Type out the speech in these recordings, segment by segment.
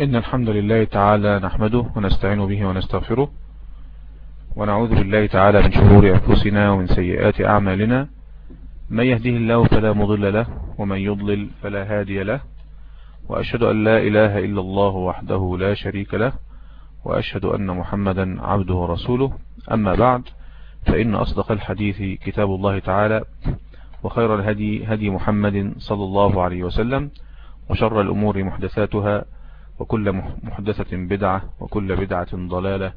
إن الحمد لله تعالى نحمده ونستعين به ونستغفره ونعوذ بالله تعالى من شرور أنفسنا ومن سيئات أعمالنا. من يهده الله فلا مضل له ومن يضلل فلا هادي له. وأشهد أن لا إله إلا الله وحده لا شريك له. وأشهد أن محمدا عبده ورسوله. أما بعد فإن أصدق الحديث كتاب الله تعالى وخير الهدي هدي محمد صلى الله عليه وسلم وشر الأمور محدثاتها وكل محدثة بدعة وكل بدعة ضلالة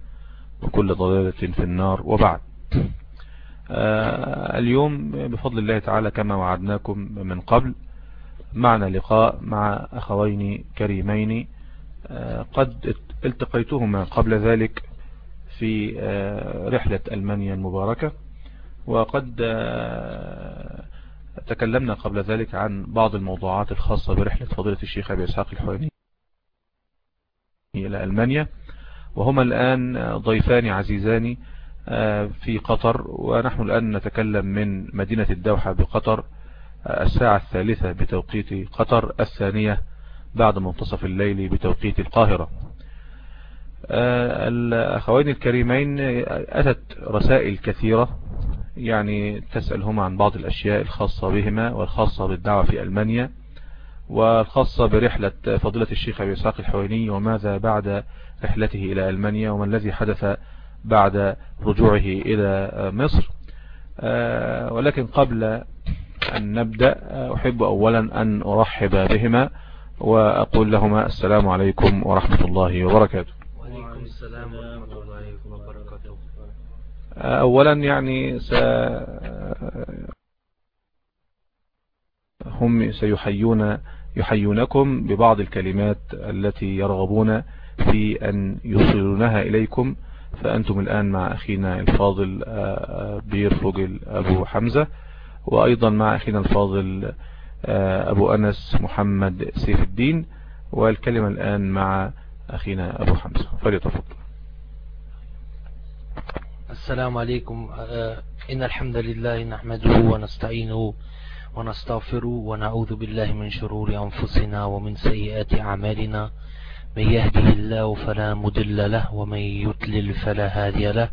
وكل ضلالة في النار. وبعد. آه، اليوم بفضل الله تعالى كما وعدناكم من قبل معنا لقاء مع أخوين كريمين. آه، قد التقيتهما قبل ذلك في آه، رحلة ألمانيا المباركة. وقد تكلمنا قبل ذلك عن بعض الموضوعات الخاصة برحلة فضيلة الشيخ أبي إسحاق الحواني إلى ألمانيا. وهما الآن ضيفان عزيزان آه، في قطر. ونحن الآن نتكلم من مدينة الدوحة بقطر آه، الساعة الثالثة بتوقيت قطر الثانية بعد منتصف الليل بتوقيت القاهرة. آه، الأخوين الكريمين أتت رسائل كثيرة يعني تسألهما عن بعض الأشياء الخاصة بهما والخاصة بالدعوة في ألمانيا. والخاصة برحلة فضيلة الشيخ أبي إسحاق الحويني وماذا بعد رحلته إلى ألمانيا وما الذي حدث بعد رجوعه إلى مصر؟ آه، ولكن قبل أن نبدأ أحب أولا أن أرحب بهما وأقول لهما السلام عليكم ورحمة الله وبركاته. وعليكم السلام ورحمة الله وبركاته. أولا يعني س... هم سيحيون يحيونكم ببعض الكلمات التي يرغبون في أن يوصلونها إليكم. فأنتم الآن مع أخينا الفاضل آه، آه، بير فوجل أبو حمزة وأيضا مع أخينا الفاضل آه، أبو أنس محمد سيف الدين. والكلمة الآن مع أخينا أبو حمزة. فليتفضل. السلام عليكم إن الحمد لله نحمده ونستعينه ونستغفره ونعوذ بالله من شرور أنفسنا ومن سيئات أعمالنا. من يهده الله فلا مدل له ومن يتلل فلا هادي له.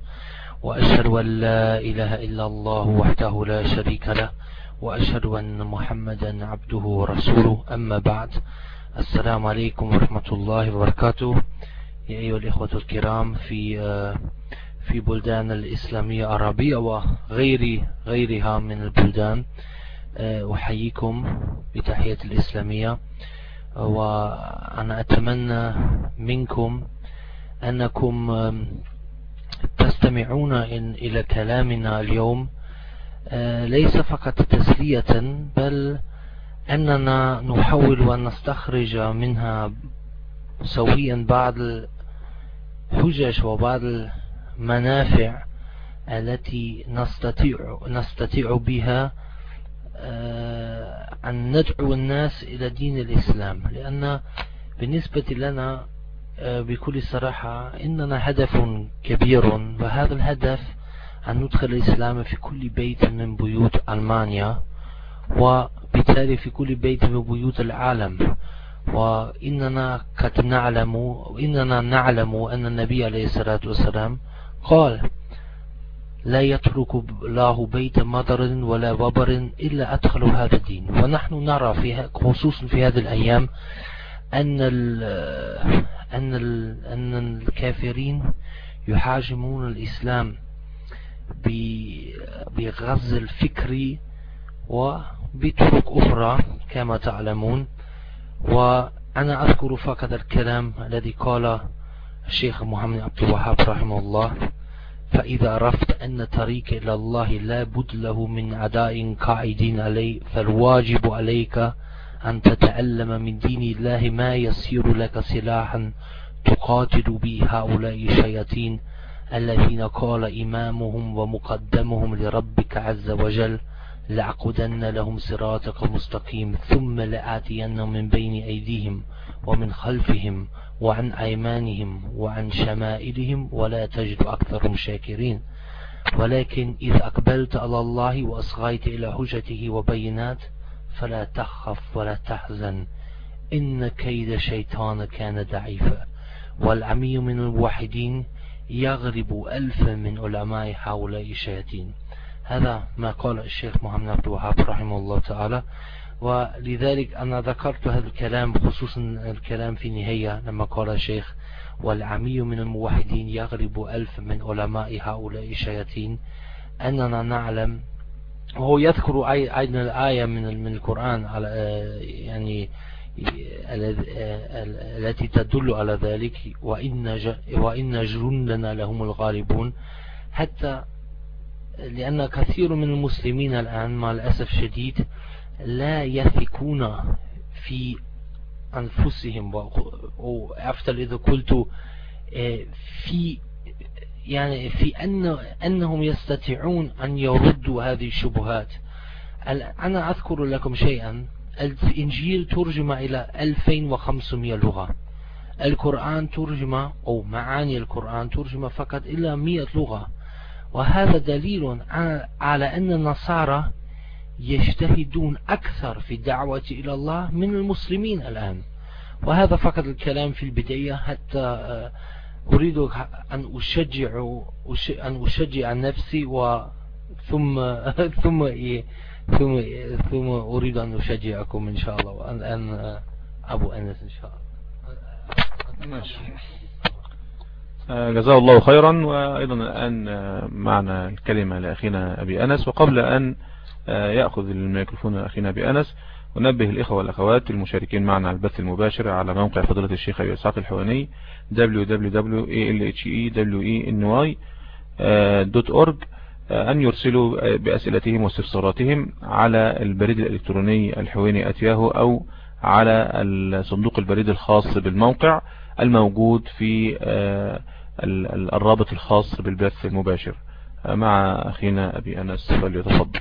وأشهد أن لا إله إلا الله وحده لا شريك له. وأشهد أن محمدا عبده ورسوله. أما بعد السلام عليكم ورحمة الله وبركاته. يا أيها الإخوة الكرام في في بلدان الإسلامية العربية وغير غيرها من البلدان أحييكم بتحية الإسلامية. وأنا أتمنى منكم أنكم تستمعون إلى كلامنا اليوم. ليس فقط تسلية بل أننا نحاول أن نستخرج منها سويا بعض الحجج وبعض المنافع التي نستطيع, نستطيع بها. أن ندعو الناس إلى دين الإسلام. لأن بالنسبة لنا آه، بكل صراحة إننا هدف كبير. وهذا الهدف أن ندخل الإسلام في كل بيت من بيوت ألمانيا وبالتالي في كل بيت من بيوت العالم. وإننا قد نعلم وإننا نعلم أن النبي عليه الصلاة والسلام قال لا يترك الله بيت مطر ولا وبر إلا أدخلوا هذا الدين. ونحن نرى في خصوصا في هذه الأيام أن أن أن الكافرين يحاجمون الإسلام بغز الفكري وبطرق أخرى كما تعلمون. وأنا أذكر فقط الكلام الذي قال الشيخ محمد عبد الوهاب رحمه الله. فإذا عرفت أن طريق إلى الله لا بد له من عداء قاعدين عليه فالواجب عليك أن تتعلم من دين الله ما يصير لك سلاحا تقاتل به هؤلاء الشياطين الذين قال إمامهم ومقدمهم لربك عز وجل لأعقدن لهم صراطك المستقيم ثم لآتينهم من بين أيديهم ومن خلفهم وعن أيمانهم وعن شمائلهم ولا تجد أكثرهم شاكرين. ولكن إذا أقبلت على الله وأصغيت إلى حجته وبينات فلا تخف ولا تحزن. إن كيد شيطان كان ضعيفا. والعمي من الموحدين يغرب ألف من علماء هؤلاء الشياطين. هذا ما قال الشيخ محمد عبد الوهاب رحمه الله تعالى. ولذلك أنا ذكرت هذا الكلام خصوصا الكلام في نهاية لما قال الشيخ والعمي من الموحدين يغرب ألف من علماء هؤلاء الشياطين. أننا نعلم وهو يذكر أيضا الآية من من القرآن على يعني التي تدل على ذلك وإن وإن جندنا لهم الغالبون. حتى لأن كثير من المسلمين الآن مع الأسف الشديد لا يثقون في أنفسهم وأفتل إذا قلت آه، في يعني في أن أنهم يستطيعون أن يردوا هذه الشبهات. أنا أذكر لكم شيئا. الإنجيل ترجم إلى 2500 لغة. القرآن ترجم أو معاني القرآن ترجم فقط إلى 100 لغة. وهذا دليل على أن النصارى يجتهدون أكثر في الدعوة إلى الله من المسلمين الآن. وهذا فقط الكلام في البداية حتى آه، أريد أن أشجع أن أشجع نفسي و ثم ثم ثم أريد أن أشجعكم إن شاء الله وأن أن أبو أنس إن شاء الله. ماشي. آه، جزاه الله خيرا وأيضا الآن آه، معنا الكلمة لأخينا أبي أنس وقبل أن آه، يأخذ الميكروفون أخينا أبي أنس. ونبه الإخوة والأخوات المشاركين معنا على البث المباشر على موقع فضيلة الشيخ أبي إسحاق الحواني www.alheny.org أن يرسلوا بأسئلتهم واستفساراتهم على البريد الإلكتروني الحويني أتياه أو على صندوق البريد الخاص بالموقع الموجود في آه، الرابط الخاص بالبث المباشر. مع أخينا أبي أنس فليتفضل.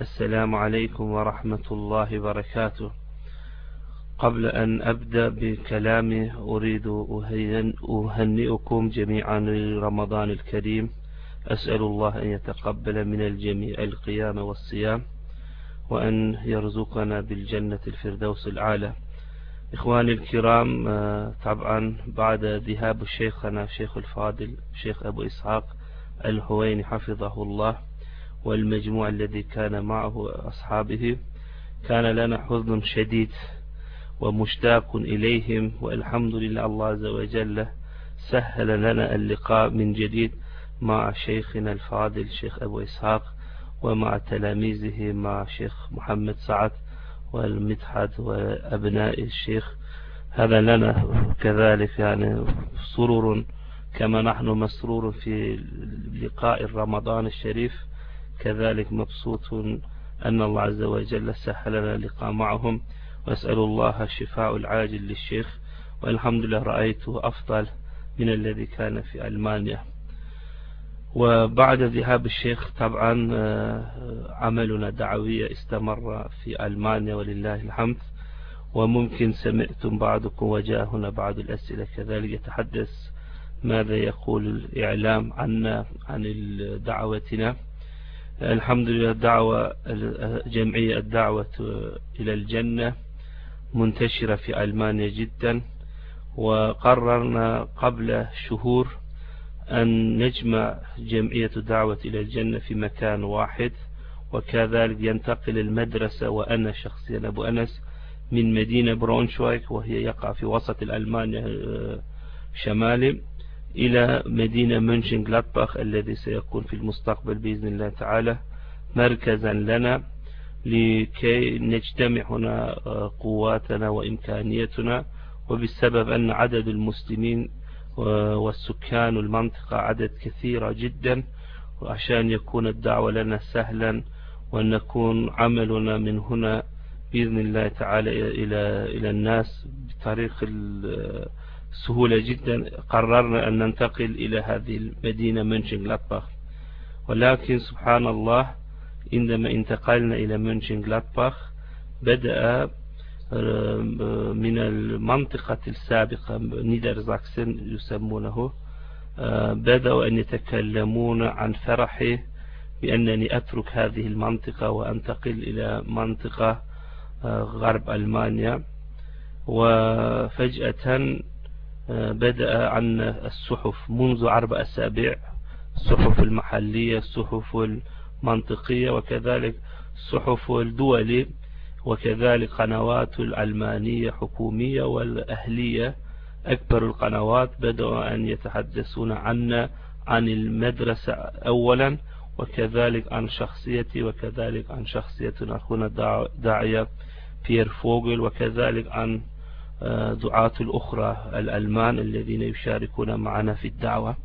السلام عليكم ورحمة الله وبركاته. قبل أن أبدأ بكلامي أريد أهنئكم جميعا لرمضان الكريم. أسأل الله أن يتقبل من الجميع القيام والصيام وأن يرزقنا بالجنة الفردوس العالى إخواني الكرام آه، طبعا بعد ذهاب شيخنا شيخ الفاضل شيخ أبو إسحاق الهويني حفظه الله والمجموع الذي كان معه أصحابه كان لنا حزن شديد ومشتاق إليهم والحمد لله الله عز وجل سهل لنا اللقاء من جديد مع شيخنا الفاضل شيخ أبو إسحاق ومع تلاميذه مع شيخ محمد سعد والمدحت وأبناء الشيخ. هذا لنا كذلك يعني سرور كما نحن مسرور في لقاء رمضان الشريف. كذلك مبسوط أن الله عز وجل سهل لنا اللقاء معهم. وأسأل الله الشفاء العاجل للشيخ. والحمد لله رأيته أفضل من الذي كان في ألمانيا. وبعد ذهاب الشيخ طبعا آه، عملنا دعوية استمر في ألمانيا ولله الحمد. وممكن سمعتم بعضكم وجاء هنا بعض الأسئلة. كذلك يتحدث ماذا يقول الإعلام عنا عن دعوتنا الحمد لله الدعوة جمعية الدعوة إلى الجنة منتشرة في ألمانيا جدا وقررنا قبل شهور أن نجمع جمعية الدعوة إلى الجنة في مكان واحد وكذلك ينتقل المدرسة وأنا شخصيا أبو أنس من مدينة برونشوايك وهي يقع في وسط الألمانيا آه، شمالي. إلى مدينة منشن جلادباخ الذي سيكون في المستقبل بإذن الله تعالى مركزا لنا لكي نجتمع هنا آه، قواتنا وإمكانيتنا. وبسبب أن عدد المسلمين والسكان المنطقة عدد كثيرة جدا. وعشان يكون الدعوة لنا سهلا وأن نكون عملنا من هنا بإذن الله تعالى إلى إلى الناس بطريق السهولة جدا. قررنا أن ننتقل إلى هذه المدينة منشنغلادباخ ولكن سبحان الله عندما انتقلنا إلى منشنغلادباخ بدأ من المنطقة السابقة نيدرزاكسن يسمونه بدأوا أن يتكلمون عن فرحه بأنني أترك هذه المنطقة وأنتقل إلى منطقة غرب ألمانيا. وفجأة بدأ عن الصحف منذ أربع أسابيع الصحف المحلية الصحف المنطقية وكذلك الصحف الدولي وكذلك قنوات الألمانية حكومية والأهلية. أكبر القنوات بدأوا أن يتحدثون عنا عن المدرسة أولا وكذلك عن شخصيتي وكذلك عن شخصية أخونا داعية بيير فوغل وكذلك عن دعاة الأخرى الألمان الذين يشاركون معنا في الدعوة.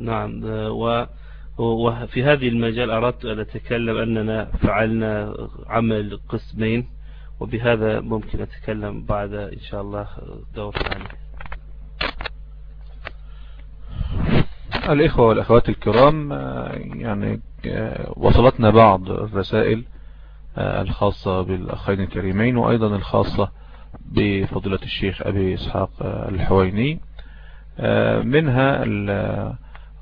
نعم. آه، وفي هذه المجال أردت أن أتكلم أننا فعلنا عمل قسمين وبهذا ممكن أتكلم بعد إن شاء الله دور ثاني. الإخوة والأخوات الكرام آه، يعني وصلتنا بعض الرسائل. آه، الخاصة بالأخين الكريمين وأيضا الخاصة بفضيلة الشيخ أبي إسحاق آه، الحويني. آه، منها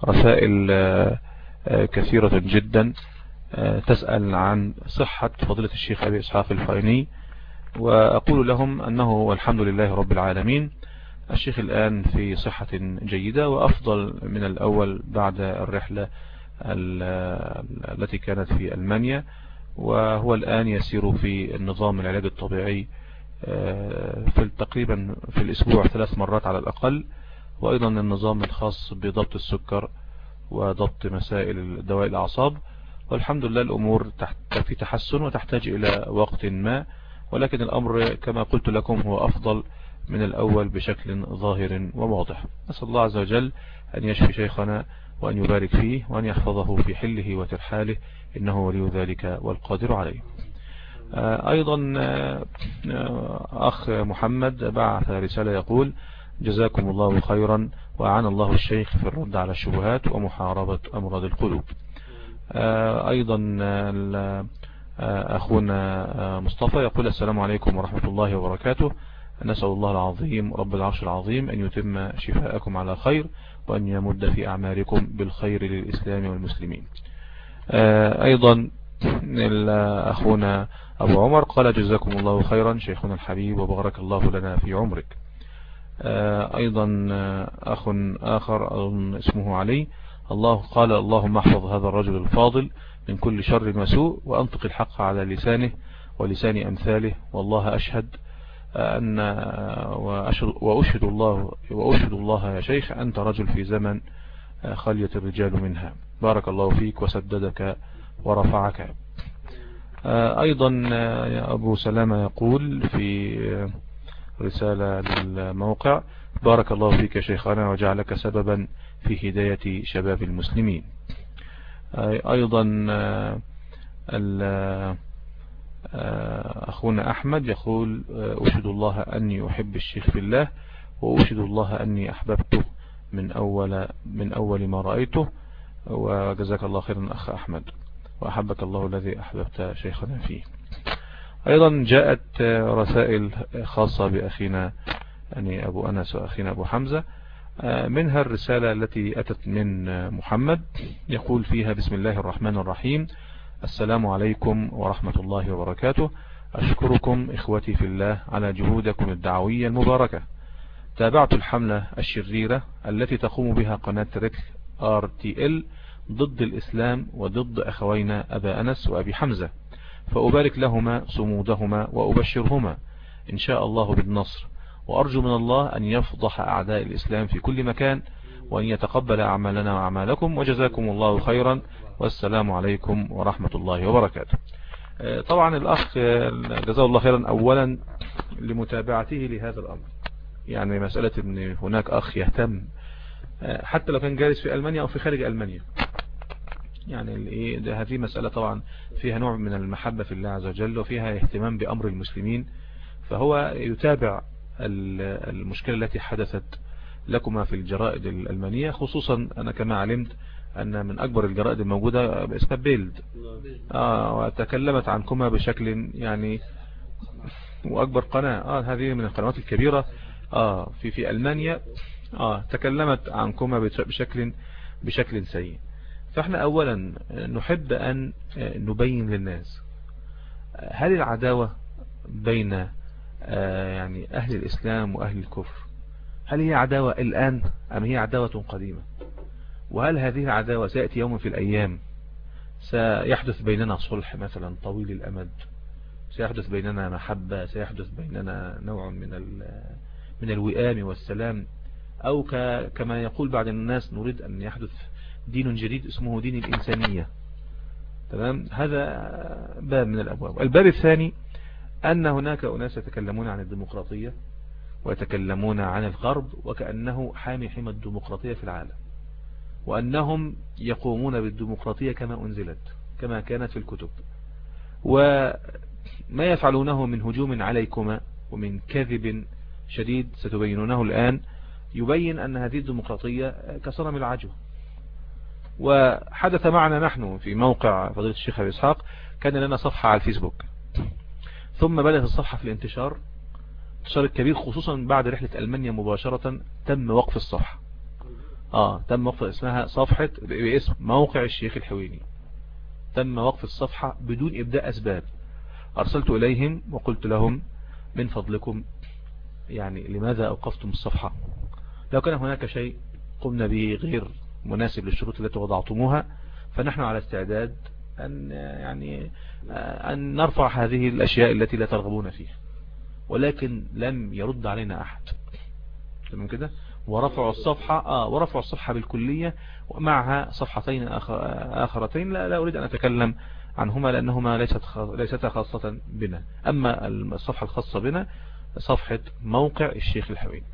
رسائل كثيرة جدا تسأل عن صحة فضيلة الشيخ أبي إسحاق الحويني. وأقول لهم أنه والحمد لله رب العالمين الشيخ الآن في صحة جيدة وأفضل من الأول بعد الرحلة التي كانت في ألمانيا. وهو الآن يسير في النظام العلاج الطبيعي آه، في تقريبا في الأسبوع ثلاث مرات على الأقل. وأيضا النظام الخاص بضبط السكر وضبط مسائل دواء الأعصاب. والحمد لله الأمور في تحسن وتحتاج إلى وقت ما. ولكن الأمر كما قلت لكم هو أفضل من الأول بشكل ظاهر وواضح. نسأل الله عز وجل أن يشفي شيخنا وأن يبارك فيه وأن يحفظه في حله وترحاله إنه ولي ذلك والقادر عليه. آه، أيضا آه، أخ محمد بعث رسالة يقول جزاكم الله خيرا وأعان الله الشيخ في الرد على الشبهات ومحاربة أمراض القلوب. آه، أيضا أخونا مصطفى يقول السلام عليكم ورحمة الله وبركاته. نسأل الله العظيم رب العرش العظيم أن يتم شفاءكم على خير وأن يمد في أعمالكم بالخير للإسلام والمسلمين. آه، أيضا أخونا أبو عمر قال جزاكم الله خيرا شيخنا الحبيب وبارك الله لنا في عمرك. آه، أيضا آه، أخ آخر اسمه علي الله قال اللهم احفظ هذا الرجل الفاضل من كل شر وسوء وأنطق الحق على لسانه ولسان أمثاله والله أشهد أن وأشهد الله وأشهد الله يا شيخ أنت رجل في زمن خلية الرجال منها. بارك الله فيك وسددك ورفعك. أيضا أبو سلامة يقول في رسالة للموقع بارك الله فيك شيخنا وجعلك سببا في هداية شباب المسلمين. أيضا آه، أخونا أحمد يقول آه، أشهد الله أني أحب الشيخ في الله وأشهد الله أني أحببته من أول, من أول ما رأيته. وجزاك الله خيرا أخ أحمد وأحبك الله الذي أحببت شيخنا فيه. أيضا جاءت رسائل خاصة بأخينا يعني أبو أنس وأخينا أبو حمزة. آه، منها الرسالة التي أتت من محمد يقول فيها بسم الله الرحمن الرحيم. السلام عليكم ورحمة الله وبركاته. أشكركم إخوتي في الله على جهودكم الدعوية المباركة. تابعت الحملة الشريرة التي تقوم بها قناة ريك RTL ضد الإسلام وضد أخوينا أبا أنس وأبي حمزة. فأبارك لهما صمودهما وأبشرهما. إن شاء الله بالنصر. وأرجو من الله أن يفضح أعداء الإسلام في كل مكان وأن يتقبل أعمالنا وأعمالكم. وجزاكم الله خيرا. والسلام عليكم ورحمة الله وبركاته. آه، طبعا الأخ آه، جزاه الله خيرا أولا لمتابعته لهذا الأمر. يعني مسألة أن هناك أخ يهتم آه، حتى لو كان جالس في ألمانيا أو في خارج ألمانيا. يعني هذه مسألة طبعا فيها نوع من المحبة في الله عز وجل وفيها اهتمام بأمر المسلمين. فهو يتابع المشكلة التي حدثت لكما في الجرائد الألمانية خصوصا أنا كما علمت أن من أكبر الجرائد الموجودة اسمها بيلد. آه وتكلمت عنكما بشكل يعني وأكبر قناة. آه هذه من القنوات الكبيرة. آه في في ألمانيا. آه تكلمت عنكما بشكل بشكل سيء. فإحنا أولا نحب أن نبين للناس هل العداوة بين آه، يعني أهل الإسلام وأهل الكفر هل هي عداوة الآن أم هي عداوة قديمة؟ وهل هذه العداوة سيأتي يوم في الأيام؟ سيحدث بيننا صلح مثلا طويل الأمد سيحدث بيننا محبة سيحدث بيننا نوع من من الوئام والسلام أو كما يقول بعض الناس نريد أن يحدث دين جديد اسمه دين الإنسانية. تمام؟ هذا باب من الأبواب. الباب الثاني أن هناك أناس يتكلمون عن الديمقراطية ويتكلمون عن الغرب وكأنه حامي حمى الديمقراطية في العالم. وأنهم يقومون بالديمقراطية كما أنزلت كما كانت في الكتب. وما يفعلونه من هجوم عليكما ومن كذب شديد ستبينونه الآن يبين أن هذه الديمقراطية كصنم العجو. وحدث معنا نحن في موقع فضيلة الشيخ أبي إسحاق كان لنا صفحة على الفيسبوك. ثم بدأت الصفحة في الانتشار انتشار كبير خصوصا بعد رحلة ألمانيا مباشرة تم وقف الصفحة. آه تم وقف اسمها صفحة باسم موقع الشيخ الحويني. تم وقف الصفحة بدون إبداء أسباب. أرسلت إليهم وقلت لهم من فضلكم يعني لماذا أوقفتم الصفحة؟ لو كان هناك شيء قمنا به غير مناسب للشروط التي وضعتموها فنحن على استعداد أن يعني أن نرفع هذه الأشياء التي لا ترغبون فيها. ولكن لم يرد علينا أحد. تمام كده؟ ورفعوا الصفحة آه ورفعوا الصفحة بالكلية ومعها صفحتين آخرتين. لا, لا أريد أن أتكلم عنهما لأنهما ليست ليستا خاصة بنا. أما الصفحة الخاصة بنا صفحة موقع الشيخ الحويني.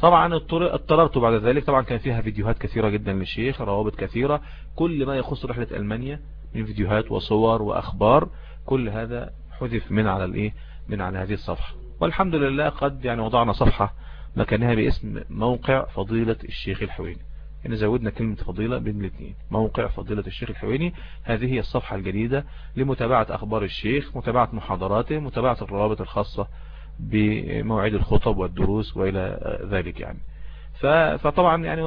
طبعا اضطررت بعد ذلك. طبعا كان فيها فيديوهات كثيرة جدا للشيخ روابط كثيرة. كل ما يخص رحلة ألمانيا من فيديوهات وصور وأخبار كل هذا حذف من على الإيه؟ من على هذه الصفحة. والحمد لله قد يعني وضعنا صفحة مكانها باسم موقع فضيلة الشيخ الحويني. يعني زودنا كلمة فضيلة بين الاثنين. موقع فضيلة الشيخ الحويني هذه هي الصفحة الجديدة لمتابعة أخبار الشيخ متابعة محاضراته متابعة الروابط الخاصة بموعد الخطب والدروس وإلى ذلك يعني. فطبعا يعني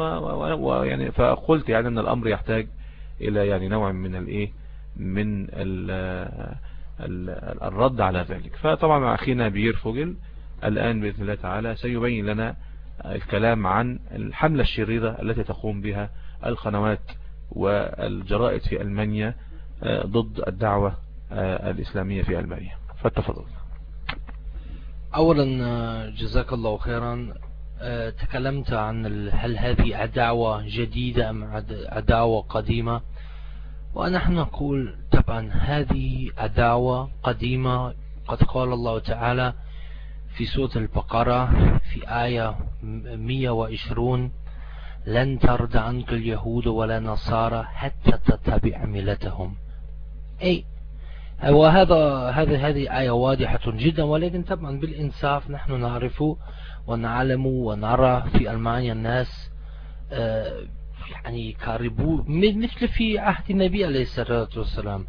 ويعني فقلت يعني أن الأمر يحتاج إلى يعني نوع من الإيه؟ من الرد على ذلك. فطبعا أخينا بير فوجل الآن بإذن الله تعالى سيبين لنا الكلام عن الحملة الشريرة التي تقوم بها القنوات والجرائد في ألمانيا آه، ضد الدعوة آه، الإسلامية في ألمانيا. فاتفضل أولا آه، جزاك الله خيرا. تكلمت عن هل هذه عداوة جديدة أم عداوة قديمة؟ ونحن نقول طبعا هذه عداوة قديمة. قد قال الله تعالى في سورة البقرة في آية 120 لن ترد عنك اليهود ولا نصارى حتى تتبع ملتهم. أي وهذا هذا هذه آية واضحة جدا ولكن طبعا بالإنصاف نحن نعرف ونعلم ونرى في ألمانيا الناس آه، يعني قريبون مثل في عهد النبي عليه الصلاة والسلام.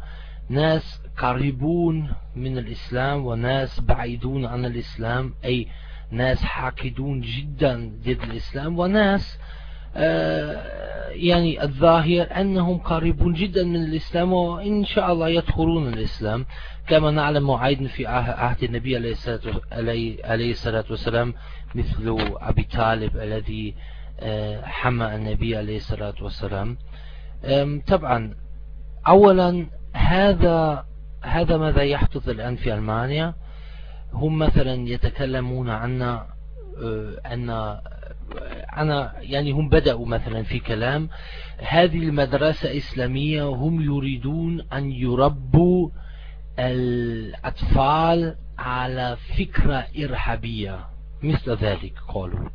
ناس قريبون من الإسلام وناس بعيدون عن الإسلام أي ناس حاقدون جدا ضد الإسلام وناس آه، يعني الظاهر أنهم قريبون جدا من الإسلام وإن شاء الله يدخلون الإسلام. كما نعلم عيد في عهد النبي عليه الصلاة والسلام مثل أبي طالب الذي آه، حمى النبي عليه الصلاة والسلام. طبعا أولا هذا هذا ماذا يحدث الآن في ألمانيا؟ هم مثلا يتكلمون عن آه، أن أنا يعني هم بدأوا مثلا في كلام هذه المدرسة إسلامية هم يريدون أن يربوا الأطفال على فكرة إرهابية مثل ذلك قالوا.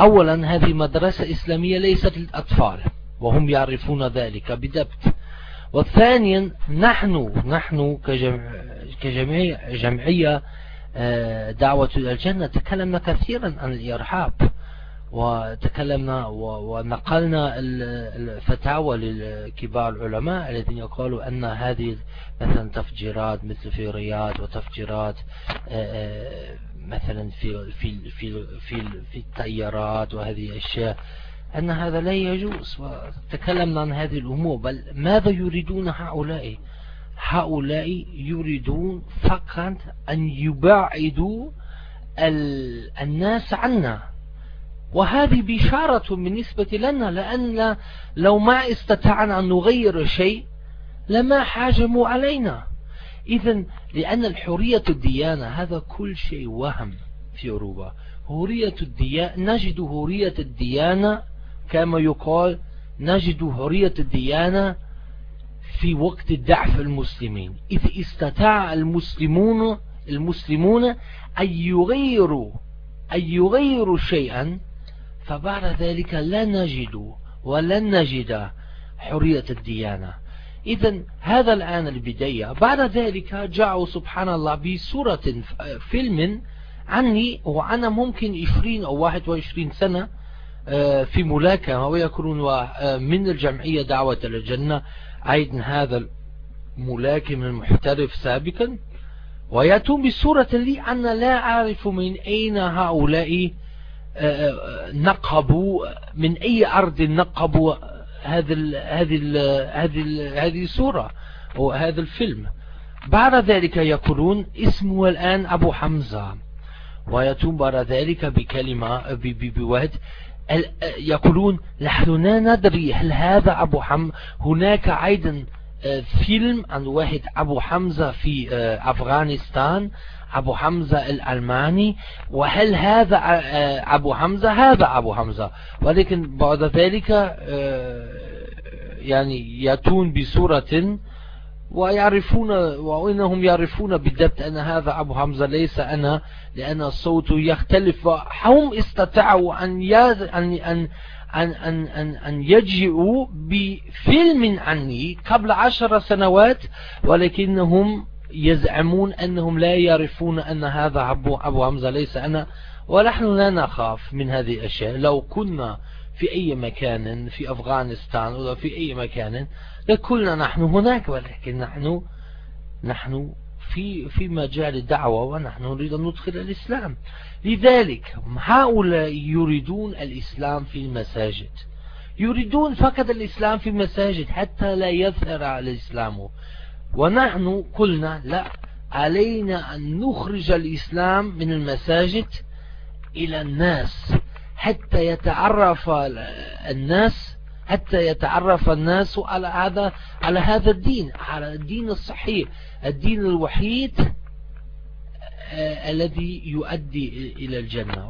أولا هذه مدرسة إسلامية ليست للأطفال وهم يعرفون ذلك بدبت. وثانيا نحن نحن كجمعية جمعية آه، دعوة الجنة تكلمنا كثيرا عن الإرهاب وتكلمنا ونقلنا الفتاوى للكبار العلماء الذين قالوا أن هذه مثلا تفجيرات مثل في رياض وتفجيرات آه، آه، مثلا في في في في في التيارات وهذه الأشياء أن هذا لا يجوز وتكلمنا عن هذه الأمور بل ماذا يريدون هؤلاء؟ هؤلاء يريدون فقط أن يبعدوا الناس عنا. وهذه بشارة بالنسبة لنا لأن لو ما استطعنا أن نغير شيء لما حاجموا علينا. إذا لأن الحرية الديانة هذا كل شيء وهم في أوروبا. هورية الديانة نجد هورية الديانة كما يقال نجد هورية الديانة في وقت ضعف المسلمين. إذ استطاع المسلمون المسلمون أن يغيروا أن يغيروا شيئا فبعد ذلك لا نجد ولن نجد حرية الديانة. إذا هذا الآن البداية. بعد ذلك جاءوا سبحان الله بصورة فيلم عني وأنا ممكن 20 أو 21 سنة آه، في ملاكمة ويكون آه، من الجمعية دعوة للجنة أيضا هذا الملاكم المحترف سابقا. ويأتون بصورة لي أنا لا أعرف من أين هؤلاء آه، نقبوا من أي أرض نقبوا هذه هذه هذه هذه الصورة أو هذا الفيلم. بعد ذلك يقولون اسمه الآن أبو حمزة. ويتم بعد ذلك بكلمة بوهد يقولون نحن لا ندري هل هذا أبو حم هناك أيضا آه، فيلم عن واحد أبو حمزة في آه، أفغانستان أبو حمزة الألماني وهل هذا آه، أبو حمزة؟ هذا أبو حمزة. ولكن بعد ذلك يعني يأتون بصورة ويعرفون وإنهم يعرفون بالضبط أن هذا أبو حمزة ليس أنا. لأن الصوت يختلف هم استطاعوا أن أن أن أن أن أن, أن يجيئوا بفيلم عني قبل عشر سنوات ولكنهم يزعمون أنهم لا يعرفون أن هذا أبو, أبو حمزة ليس أنا ونحن لا نخاف من هذه الأشياء. لو كنا في أي مكان في أفغانستان ولا في أي مكان لكلنا نحن هناك ولكن نحن نحن في في مجال الدعوة ونحن نريد أن ندخل الإسلام. لذلك هؤلاء يريدون الإسلام في المساجد. يريدون فقط الإسلام في المساجد حتى لا يظهر على الإسلام. ونحن قلنا لا علينا أن نخرج الإسلام من المساجد إلى الناس حتى يتعرف الناس حتى يتعرف الناس على هذا على هذا الدين على الدين الصحيح. الدين الوحيد آه، الذي يؤدي إلى الجنة.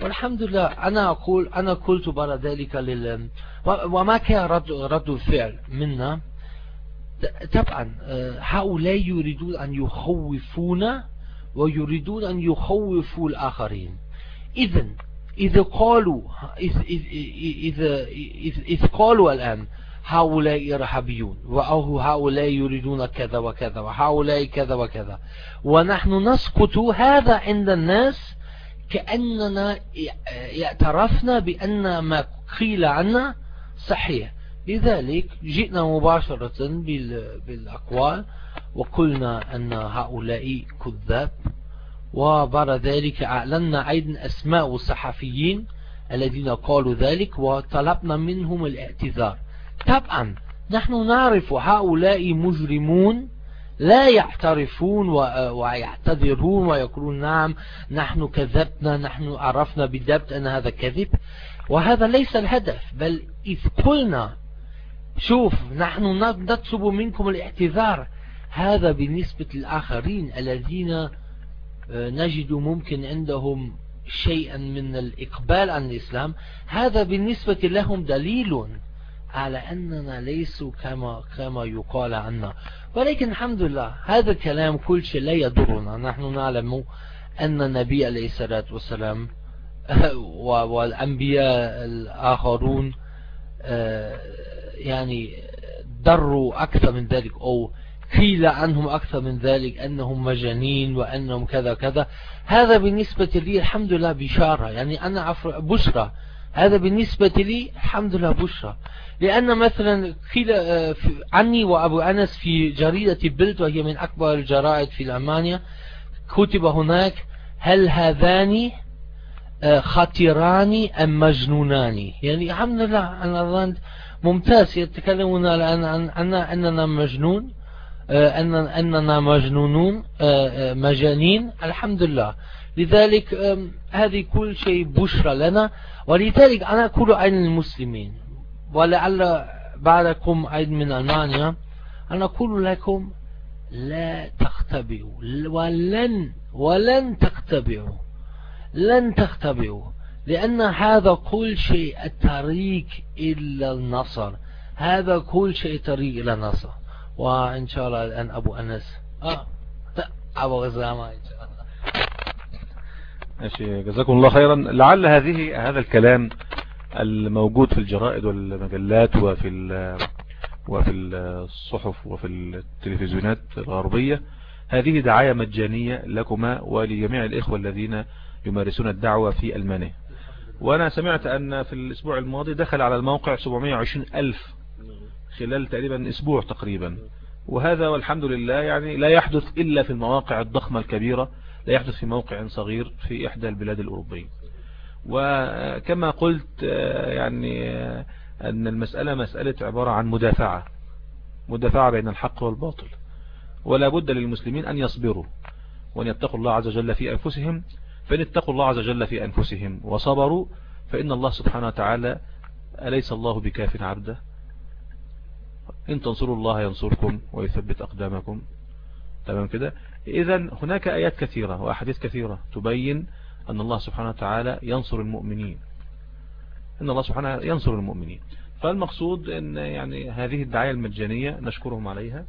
والحمد لله أنا أقول أنا قلت بعد ذلك لل وما كان رد, رد الفعل منا. طبعا آه، هؤلاء يريدون أن يخوفونا ويريدون أن يخوفوا الآخرين. إذا إذا قالوا إذا, إذا, إذا, قالوا الآن هؤلاء إرهابيون أو هؤلاء يريدون كذا وكذا وهؤلاء كذا وكذا. ونحن نسقط هذا عند الناس كأننا اعترفنا بأن ما قيل عنا صحيح. لذلك جئنا مباشرة بالأقوال وقلنا أن هؤلاء كذاب وبعد ذلك أعلنا أيضا أسماء الصحفيين الذين قالوا ذلك وطلبنا منهم الاعتذار. طبعا نحن نعرف هؤلاء مجرمون لا يعترفون ويعتذرون ويقولون نعم نحن كذبنا نحن عرفنا بالضبط أن هذا كذب. وهذا ليس الهدف بل إذ قلنا شوف نحن نطلب منكم الاعتذار. هذا بالنسبة للآخرين الذين نجد ممكن عندهم شيئا من الإقبال عن الإسلام. هذا بالنسبة لهم دليل. على أننا ليسوا كما, كما يقال عنا. ولكن الحمد لله هذا الكلام كل شيء لا يضرنا. نحن نعلم أن النبي عليه الصلاة والسلام والأنبياء الآخرون آه، يعني دروا أكثر من ذلك أو قيل عنهم أكثر من ذلك أنهم مجانين وأنهم كذا كذا. هذا بالنسبة لي الحمد لله بشارة. يعني أنا بشرة. هذا بالنسبة لي الحمد لله بشرة لأن مثلا قيل آه، عني وأبو أنس في جريدة بلد وهي من أكبر الجرائد في ألمانيا كتب هناك هل هذان آه، خطيران أم مجنونان؟ يعني الحمد لله أنا ظننت ممتاز. يتكلمون الآن عن أننا مجنون آه، أننا مجنونون مجانين. الحمد لله. لذلك هذه كل شيء بشرى لنا ولذلك أنا أقول عن المسلمين ولعل بعدكم عيد من ألمانيا أنا أقول لكم لا تختبئوا ولن ولن تختبئوا لن تختبئوا لأن هذا كل شيء الطريق إلى النصر هذا كل شيء طريق إلى النصر. وإن شاء الله الآن أبو أنس. آه أبو غزامة. إن شاء الله ماشي. جزاكم الله خيرا. لعل هذه هذا الكلام الموجود في الجرائد والمجلات وفي وفي الصحف وفي التلفزيونات الغربية. هذه دعاية مجانية لكما ولجميع الإخوة الذين يمارسون الدعوة في ألمانيا. وأنا سمعت أن في الأسبوع الماضي دخل على الموقع 720 ألف خلال تقريبا أسبوع تقريبا. وهذا والحمد لله يعني لا يحدث إلا في المواقع الضخمة الكبيرة لا يحدث في موقع صغير في إحدى البلاد الأوروبية. وكما قلت يعني أن المسألة مسألة عبارة عن مدافعة مدافعة بين الحق والباطل. ولا بد للمسلمين أن يصبروا وأن يتقوا الله عز وجل في أنفسهم. فإن اتقوا الله عز وجل في أنفسهم وصبروا فإن الله سبحانه وتعالى أليس الله بكاف عبده؟ إن تنصروا الله ينصركم ويثبت أقدامكم. تمام كده؟ إذا هناك آيات كثيرة وأحاديث كثيرة تبين أن الله سبحانه وتعالى ينصر المؤمنين. أن الله سبحانه ينصر المؤمنين. فالمقصود أن يعني هذه الدعاية المجانية نشكرهم عليها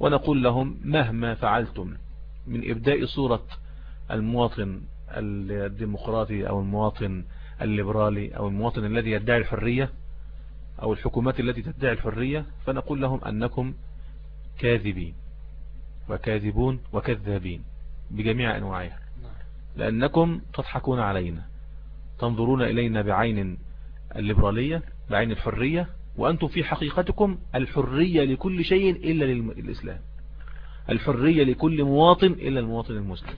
ونقول لهم مهما فعلتم من إبداء صورة المواطن الديمقراطي أو المواطن الليبرالي أو المواطن الذي يدعي الحرية أو الحكومات التي تدعي الحرية فنقول لهم أنكم كاذبين. وكاذبون وكذابين بجميع أنواعها. لأنكم تضحكون علينا. تنظرون إلينا بعين الليبرالية بعين الحرية وأنتم في حقيقتكم الحرية لكل شيء إلا للإسلام. الحرية لكل مواطن إلا المواطن المسلم.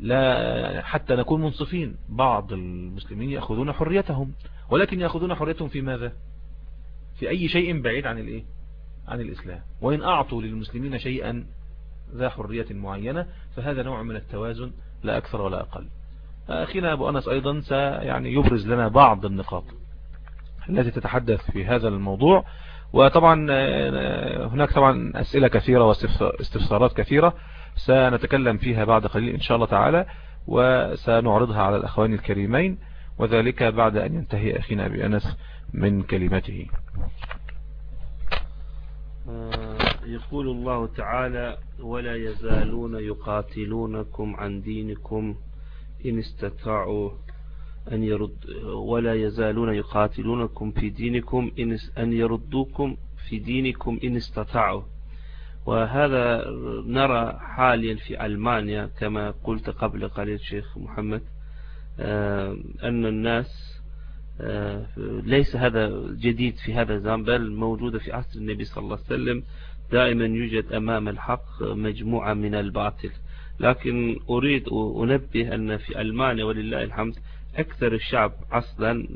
لا حتى نكون منصفين. بعض المسلمين يأخذون حريتهم. ولكن يأخذون حريتهم في ماذا؟ في أي شيء بعيد عن الإيه؟ عن الإسلام. وإن أعطوا للمسلمين شيئا ذا حرية معينة فهذا نوع من التوازن لا أكثر ولا أقل. أخينا أبو أنس أيضا سيعني يبرز لنا بعض النقاط التي تتحدث في هذا الموضوع. وطبعا هناك طبعا أسئلة كثيرة واستفسارات كثيرة سنتكلم فيها بعد قليل إن شاء الله تعالى وسنعرضها على الأخوان الكريمين وذلك بعد أن ينتهي أخينا أبي أنس من كلمته آه، يقول الله تعالى ولا يزالون يقاتلونكم عن دينكم إن استطاعوا أن يرد ولا يزالون يقاتلونكم في دينكم إن أن يردوكم في دينكم إن استطاعوا. وهذا نرى حاليا في ألمانيا كما قلت قبل قليل شيخ محمد آه، أن الناس آه، ليس هذا جديد في هذا الزمان بل موجودة في عصر النبي صلى الله عليه وسلم. دائما يوجد أمام الحق مجموعة من الباطل. لكن أريد أنبه أن في ألمانيا ولله الحمد أكثر الشعب أصلا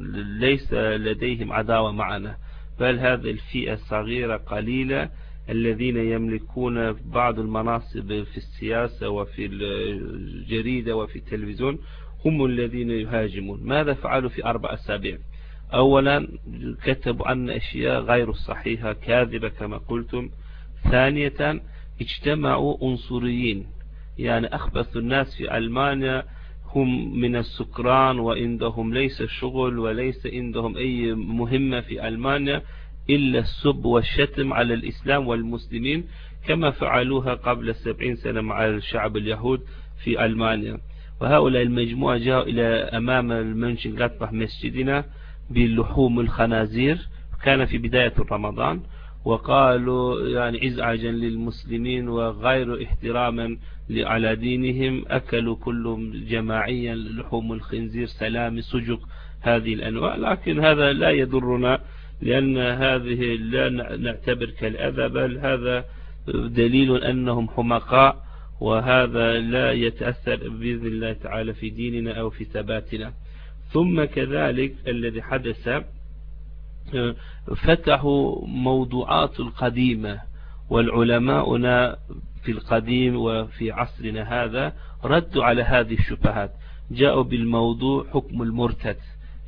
ليس لديهم عداوة معنا بل هذه الفئة الصغيرة قليلة الذين يملكون بعض المناصب في السياسة وفي الجريدة وفي التلفزيون. هم الذين يهاجمون. ماذا فعلوا في أربع أسابيع؟ أولا كتبوا عن أشياء غير صحيحة كاذبة كما قلتم. ثانية اجتمعوا عنصريين يعني أخبث الناس في ألمانيا هم من السكران وعندهم ليس شغل وليس عندهم أي مهمة في ألمانيا إلا السب والشتم على الإسلام والمسلمين كما فعلوها قبل سبعين سنة مع الشعب اليهود في ألمانيا. وهؤلاء المجموعة جاءوا إلى أمام المنشن مسجدنا بلحوم الخنازير كان في بداية رمضان وقالوا يعني إزعاجا للمسلمين وغير احتراما على دينهم أكلوا كلهم جماعيا لحوم الخنزير سلام سجق هذه الأنواع. لكن هذا لا يضرنا لأن هذه لا نعتبر كالأذى بل هذا دليل أنهم حمقاء وهذا لا يتأثر بإذن الله تعالى في ديننا أو في ثباتنا. ثم كذلك الذي حدث فتحوا موضوعات القديمة والعلماؤنا في القديم وفي عصرنا هذا ردوا على هذه الشبهات. جاءوا بالموضوع حكم المرتد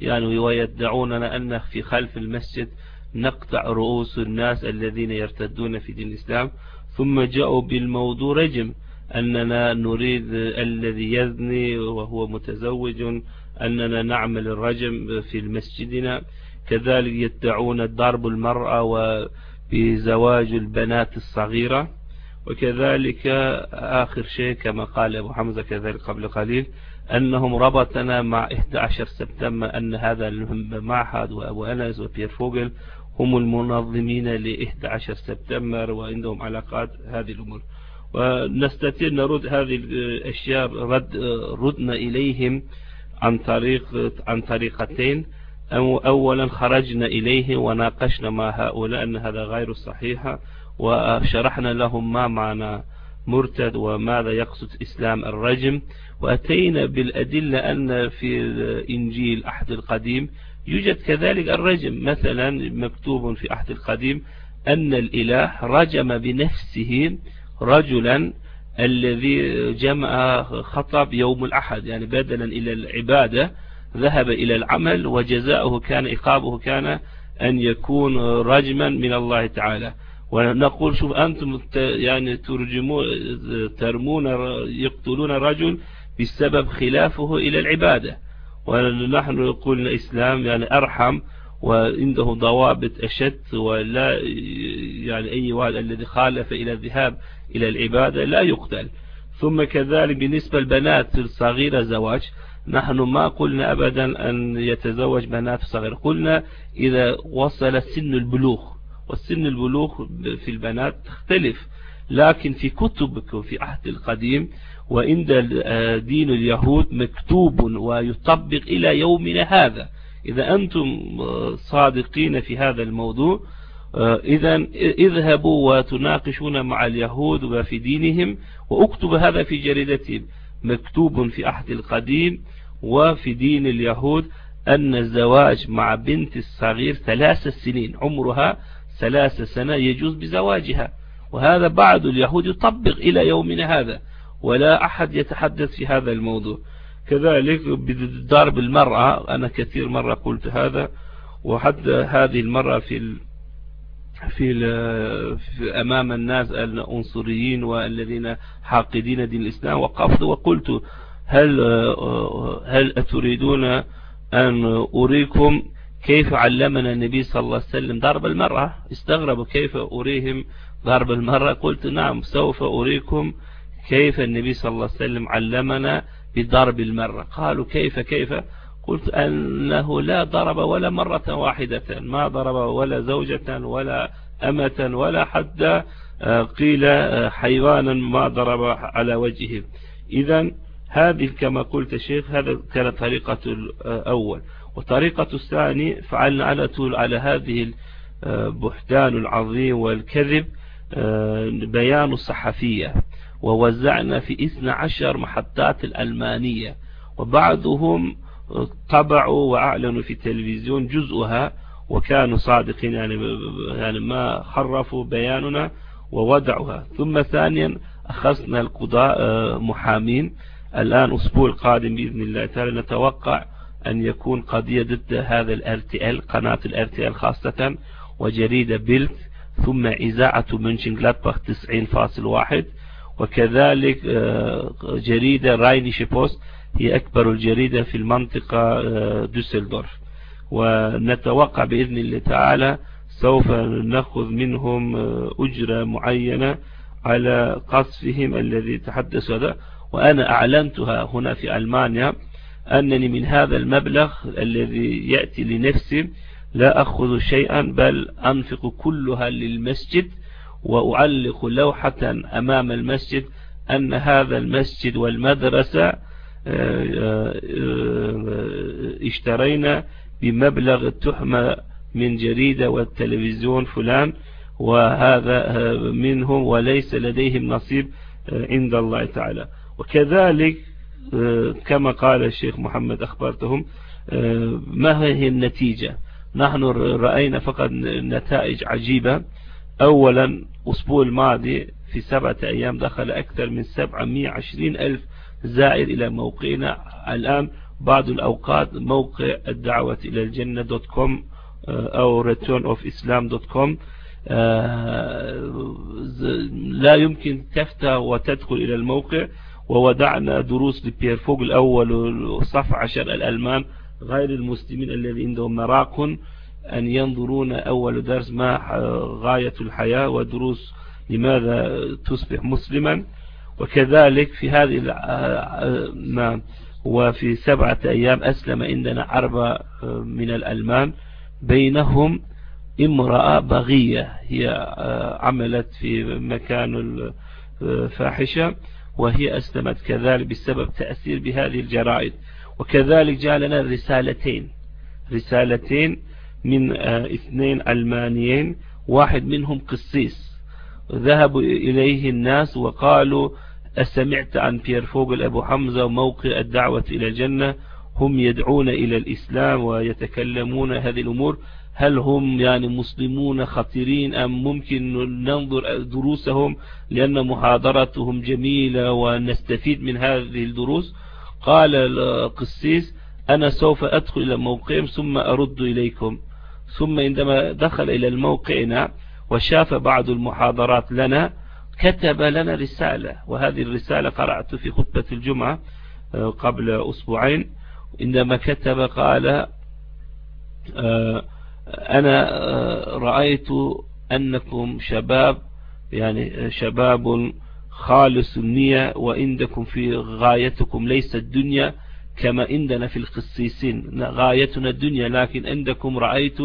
يعني ويدعوننا أن في خلف المسجد نقطع رؤوس الناس الذين يرتدون في دين الإسلام. ثم جاءوا بالموضوع رجم أننا نريد الذي يزني وهو متزوج أننا نعمل الرجم في مسجدنا. كذلك يدعون ضرب المرأة وبزواج البنات الصغيرة. وكذلك آخر شيء كما قال أبو حمزة كذلك قبل قليل أنهم ربطنا مع 11 سبتمبر أن هذا المعهد وأبو أنس وبير فوغل هم المنظمين ل 11 سبتمبر وعندهم علاقات هذه الأمور. ونستطيع نرد هذه الأشياء رد ردنا إليهم عن طريق عن طريقتين. أو أولا خرجنا إليه وناقشنا مع هؤلاء أن هذا غير صحيح وشرحنا لهم ما معنى مرتد وماذا يقصد إسلام الرجم. وأتينا بالأدلة أن في الإنجيل أحد القديم يوجد كذلك الرجم. مثلا مكتوب في أحد القديم أن الإله رجم بنفسه رجلا الذي جمع خطب يوم الأحد يعني بدلا إلى العبادة ذهب إلى العمل وجزاؤه كان إقابه كان أن يكون رجما من الله تعالى. ونقول شوف أنتم يعني ترجمون ترمون يقتلون رجل بسبب خلافه إلى العبادة. ونحن نقول الإسلام يعني أرحم وعنده ضوابط أشد ولا يعني أي واحد الذي خالف إلى الذهاب إلى العبادة لا يقتل. ثم كذلك بالنسبة للبنات الصغيرة زواج نحن ما قلنا أبدا أن يتزوج بنات صغيرة. قلنا إذا وصل سن البلوغ والسن البلوغ في البنات تختلف لكن في كتبك في عهد القديم وعند دين اليهود مكتوب ويطبق إلى يومنا هذا. إذا أنتم صادقين في هذا الموضوع إذا اذهبوا وتناقشون مع اليهود وفي دينهم وأكتب هذا في جريدتهم مكتوب في عهد القديم وفي دين اليهود أن الزواج مع بنت الصغير ثلاث سنين عمرها ثلاث سنة يجوز بزواجها. وهذا بعض اليهود يطبق إلى يومنا هذا ولا أحد يتحدث في هذا الموضوع. كذلك بضرب المرأة أنا كثير مرة قلت هذا وحتى هذه المرة في في, أمام الناس العنصريين والذين حاقدين دين الإسلام وقفت وقلت هل هل تريدون أن أريكم كيف علمنا النبي صلى الله عليه وسلم ضرب المرأة؟ استغربوا كيف أريهم ضرب المرأة؟ قلت نعم سوف أريكم كيف النبي صلى الله عليه وسلم علمنا بضرب المرأة. قالوا كيف كيف؟ قلت أنه لا ضرب ولا مرة واحدة ما ضرب ولا زوجة ولا أمة ولا حتى آه، قيل آه، حيوانا ما ضرب على وجهه. إذا هذه كما قلت شيخ هذا كانت طريقة الأول وطريقة الثاني فعلنا على طول على هذه البحتان العظيم والكذب آه، بيان الصحفية. ووزعنا في 12 محطات الألمانية. وبعضهم طبعوا وأعلنوا في التلفزيون جزءها وكانوا صادقين يعني, يعني ما خرفوا بياننا ووضعها ثم ثانيا أخذنا القضاء آه، محامين. الآن أسبوع القادم بإذن الله تعالى نتوقع أن يكون قضية ضد هذا ال قناة ال RTL خاصة وجريدة Bild ثم إذاعة منشن جلادباخ 90.1 وكذلك آه، جريدة Rheinische Post هي أكبر الجريدة في المنطقة آه، دوسلدورف. ونتوقع بإذن الله تعالى سوف نأخذ منهم آه، أجرة معينة على قصفهم الذي تحدث هذا. وأنا أعلنتها هنا في ألمانيا أنني من هذا المبلغ الذي يأتي لنفسي لا أخذ شيئا بل أنفق كلها للمسجد وأعلق لوحة أمام المسجد أن هذا المسجد والمدرسة اشترينا بمبلغ التحمة من جريدة والتلفزيون فلان وهذا منهم وليس لديهم نصيب عند الله تعالى. وكذلك كما قال الشيخ محمد أخبرتهم ما هي النتيجة؟ نحن رأينا فقط نتائج عجيبة. أولا أسبوع الماضي في سبعة أيام دخل أكثر من 720 ألف زائر إلى موقعنا. الآن بعض الأوقات موقع الدعوة إلى الجنة دوت كوم أو returnofislam.com لا يمكن تفتح وتدخل إلى الموقع. وودعنا دروس لبيير فوق الأول وصف عشر الألمان غير المسلمين الذي عندهم مراق أن ينظرون أول درس ما غاية الحياة ودروس لماذا تصبح مسلما. وكذلك في هذه وفي سبعة أيام أسلم عندنا أربع من الألمان بينهم امرأة بغية هي عملت في مكان الفاحشة وهي أسلمت. كذلك بسبب تأثير بهذه الجرائد. وكذلك جاء لنا رسالتين. رسالتين من اثنين ألمانيين واحد منهم قسيس. ذهبوا إليه الناس وقالوا أسمعت عن بيير فوغل أبو حمزة وموقع الدعوة إلى الجنة. هم يدعون إلى الإسلام ويتكلمون هذه الأمور. هل هم يعني مسلمون خطيرين أم ممكن ننظر دروسهم؟ لأن محاضرتهم جميلة ونستفيد من هذه الدروس. قال القسيس أنا سوف أدخل إلى موقعهم ثم أرد إليكم. ثم عندما دخل إلى الموقعنا وشاف بعض المحاضرات لنا كتب لنا رسالة وهذه الرسالة قرأت في خطبة الجمعة آه، قبل أسبوعين. عندما كتب قال آه، أنا آه، رأيت أنكم شباب يعني شباب خالص النية وعندكم في غايتكم ليس الدنيا كما عندنا في القسيسين. غايتنا الدنيا لكن عندكم رأيت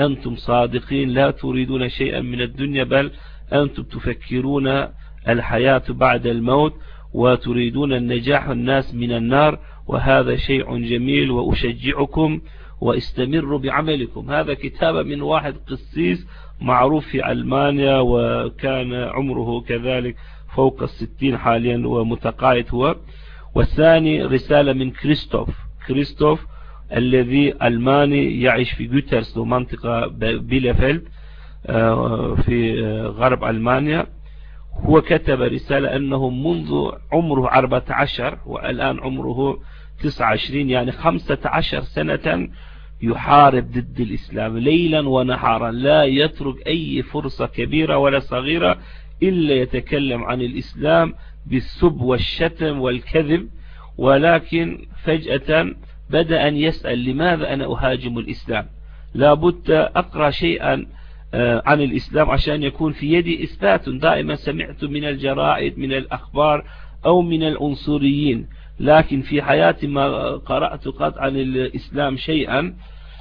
أنتم صادقين لا تريدون شيئا من الدنيا بل أنتم تفكرون الحياة بعد الموت وتريدون النجاح الناس من النار وهذا شيء جميل وأشجعكم واستمروا بعملكم. هذا كتابة من واحد قسيس معروف في ألمانيا وكان عمره كذلك فوق الستين حاليا ومتقاعد هو. والثاني رسالة من كريستوف. كريستوف الذي ألماني يعيش في جوترس منطقة بيلفيلد في آه، غرب ألمانيا. هو كتب رسالة أنه منذ عمره 14 والآن عمره 29 يعني 15 سنة يحارب ضد الإسلام. ليلا ونهارا لا يترك أي فرصة كبيرة ولا صغيرة إلا يتكلم عن الإسلام بالسب والشتم والكذب. ولكن فجأة بدأ أن يسأل لماذا أنا أهاجم الإسلام؟ لابد أقرأ شيئا آه، عن الإسلام عشان يكون في يدي إثبات. دائما سمعت من الجرائد من الأخبار أو من العنصريين لكن في حياتي ما قرأت قط عن الإسلام شيئا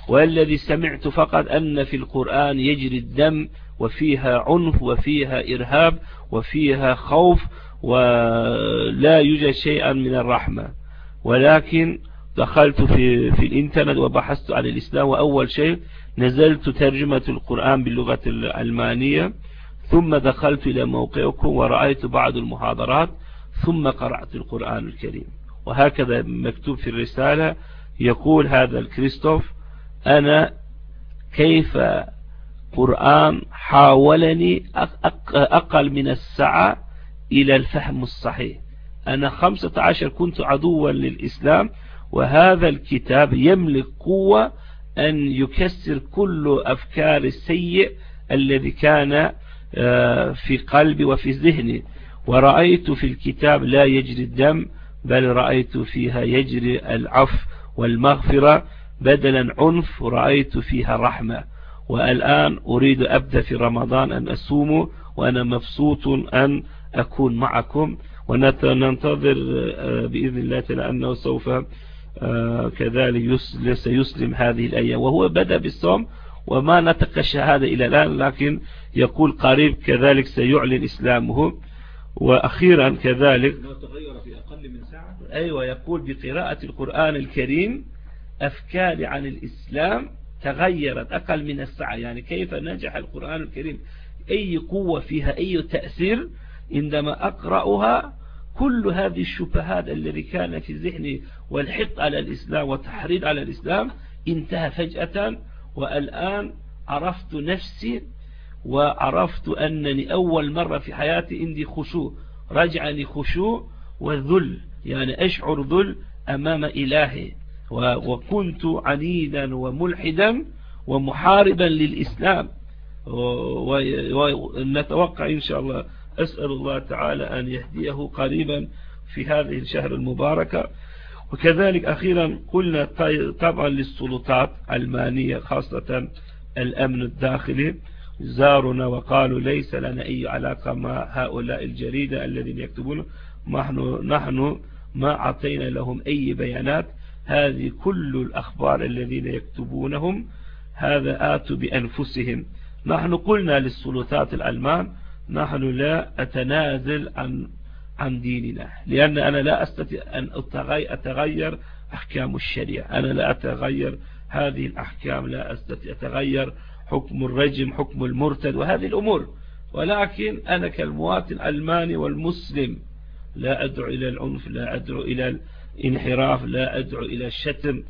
والذي سمعت فقط أن في القرآن يجري الدم وفيها عنف وفيها إرهاب وفيها خوف ولا يوجد شيئا من الرحمة. ولكن دخلت في, في الإنترنت وبحثت عن الإسلام وأول شيء نزلت ترجمة القرآن باللغة الألمانية ثم دخلت إلى موقعكم ورأيت بعض المحاضرات ثم قرأت القرآن الكريم. وهكذا مكتوب في الرسالة يقول هذا الكريستوف أنا كيف قرآن حاولني أقل من الساعة إلى الفهم الصحيح. أنا خمسة عشر كنت عدوا للإسلام وهذا الكتاب يملك قوة أن يكسر كل أفكار السيء الذي كان آه، في قلبي وفي ذهني. ورأيت في الكتاب لا يجري الدم بل رأيت فيها يجري العفو والمغفرة بدلا عنف رأيت فيها رحمة. والآن أريد أبدأ في رمضان أن أصوم وأنا مبسوط أن أكون معكم. وننتظر آه، بإذن الله تعالى أنه سوف كذلك سيسلم هذه الأيام وهو بدأ بالصوم وما نطق الشهادة إلى الآن لكن يقول قريب كذلك سيعلن إسلامه. وأخيرا كذلك أيوة يقول بقراءة القرآن الكريم أفكاري عن الإسلام تغيرت أقل من الساعة. يعني كيف نجح القرآن الكريم؟ أي قوة فيها؟ أي تأثير؟ عندما أقرأها كل هذه الشبهات الذي كان في ذهني والحق على الإسلام والتحريض على الإسلام انتهى فجأة والآن عرفت نفسي وعرفت أنني أول مرة في حياتي عندي خشوع رجعني خشوع وذل يعني أشعر ذل أمام إلهي وكنت عنيدا وملحدا ومحاربا للإسلام ونتوقع إن شاء الله أسأل الله تعالى أن يهديه قريبا في هذه الشهر المباركة. وكذلك أخيرا قلنا طبعا للسلطات المانية خاصة الأمن الداخلي. زارنا وقالوا ليس لنا أي علاقة مع هؤلاء الجريدة الذين يكتبون. نحن, نحن ما أعطينا لهم أي بيانات. هذه كل الأخبار الذين يكتبونهم. هذا آتوا بأنفسهم. نحن قلنا للسلطات الألمان نحن لا أتنازل عن عن ديننا لأن أنا لا أستطيع أن أتغير أحكام الشريعة. أنا لا أتغير هذه الأحكام لا أستطيع أتغير حكم الرجم حكم المرتد وهذه الأمور. ولكن أنا كالمواطن الألماني والمسلم لا أدعو إلى العنف لا أدعو إلى الانحراف لا أدعو إلى الشتم.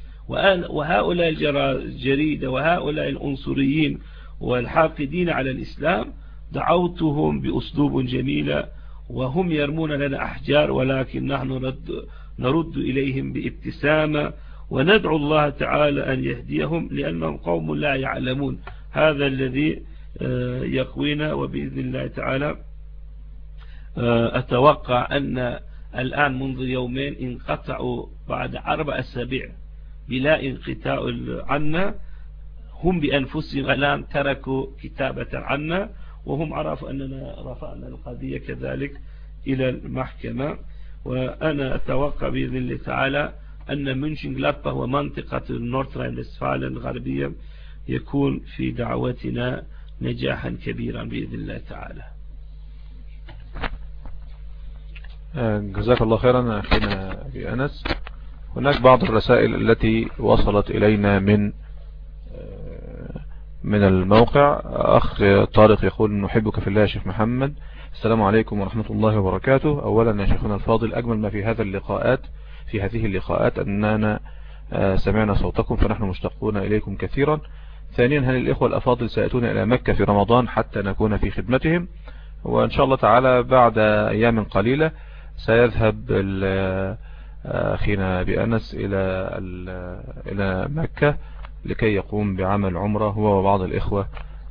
وهؤلاء الجريدة وهؤلاء الأنصريين والحاقدين على الإسلام دعوتهم بأسلوب جميل وهم يرمون لنا أحجار ولكن نحن نرد, نرد إليهم بابتسامة وندعو الله تعالى أن يهديهم لأنهم قوم لا يعلمون. هذا الذي آه، يقوينا وبإذن الله تعالى آه، أتوقع أن الآن منذ يومين انقطعوا بعد أربع أسابيع بلا انقطاع عنا. هم بأنفسهم الآن تركوا كتابة عنا وهم عرفوا أننا رفعنا القضية كذلك إلى المحكمة. وأنا أتوقع بإذن الله تعالى أن منشن جلابا ومنطقة النورتراين وستفاليا الغربية يكون في دعوتنا نجاحا كبيرا بإذن الله تعالى. جزاك الله خيرا أخينا بأنس هناك بعض الرسائل التي وصلت إلينا من من الموقع. أخ طارق يقول نحبك في الله يا شيخ محمد. السلام عليكم ورحمة الله وبركاته. أولا يا شيخنا الفاضل أجمل ما في هذا اللقاءات في هذه اللقاءات أننا آه، سمعنا صوتكم فنحن مشتاقون إليكم كثيرا. ثانيا هل الإخوة الأفاضل سيأتون إلى مكة في رمضان حتى نكون في خدمتهم؟ وإن شاء الله تعالى بعد أيام قليلة سيذهب آه، أخينا بأنس إلى مكة. لكي يقوم بعمل عمرة هو وبعض الإخوة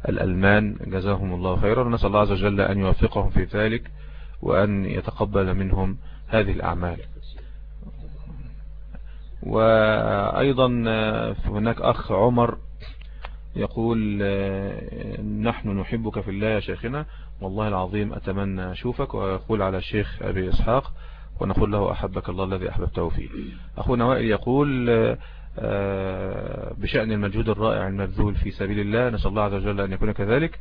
الألمان. جزاهم الله خيرا. ونسأل الله عز وجل أن يوفقهم في ذلك وأن يتقبل منهم هذه الأعمال. وأيضا هناك أخ عمر يقول نحن نحبك في الله يا شيخنا والله العظيم أتمنى أشوفك. ويقول على الشيخ أبي إسحاق ونقول له أحبك الله الذي أحببته فيه. أخونا وائل يقول بشأن المجهود الرائع المبذول في سبيل الله. نسأل الله عز وجل أن يكون كذلك.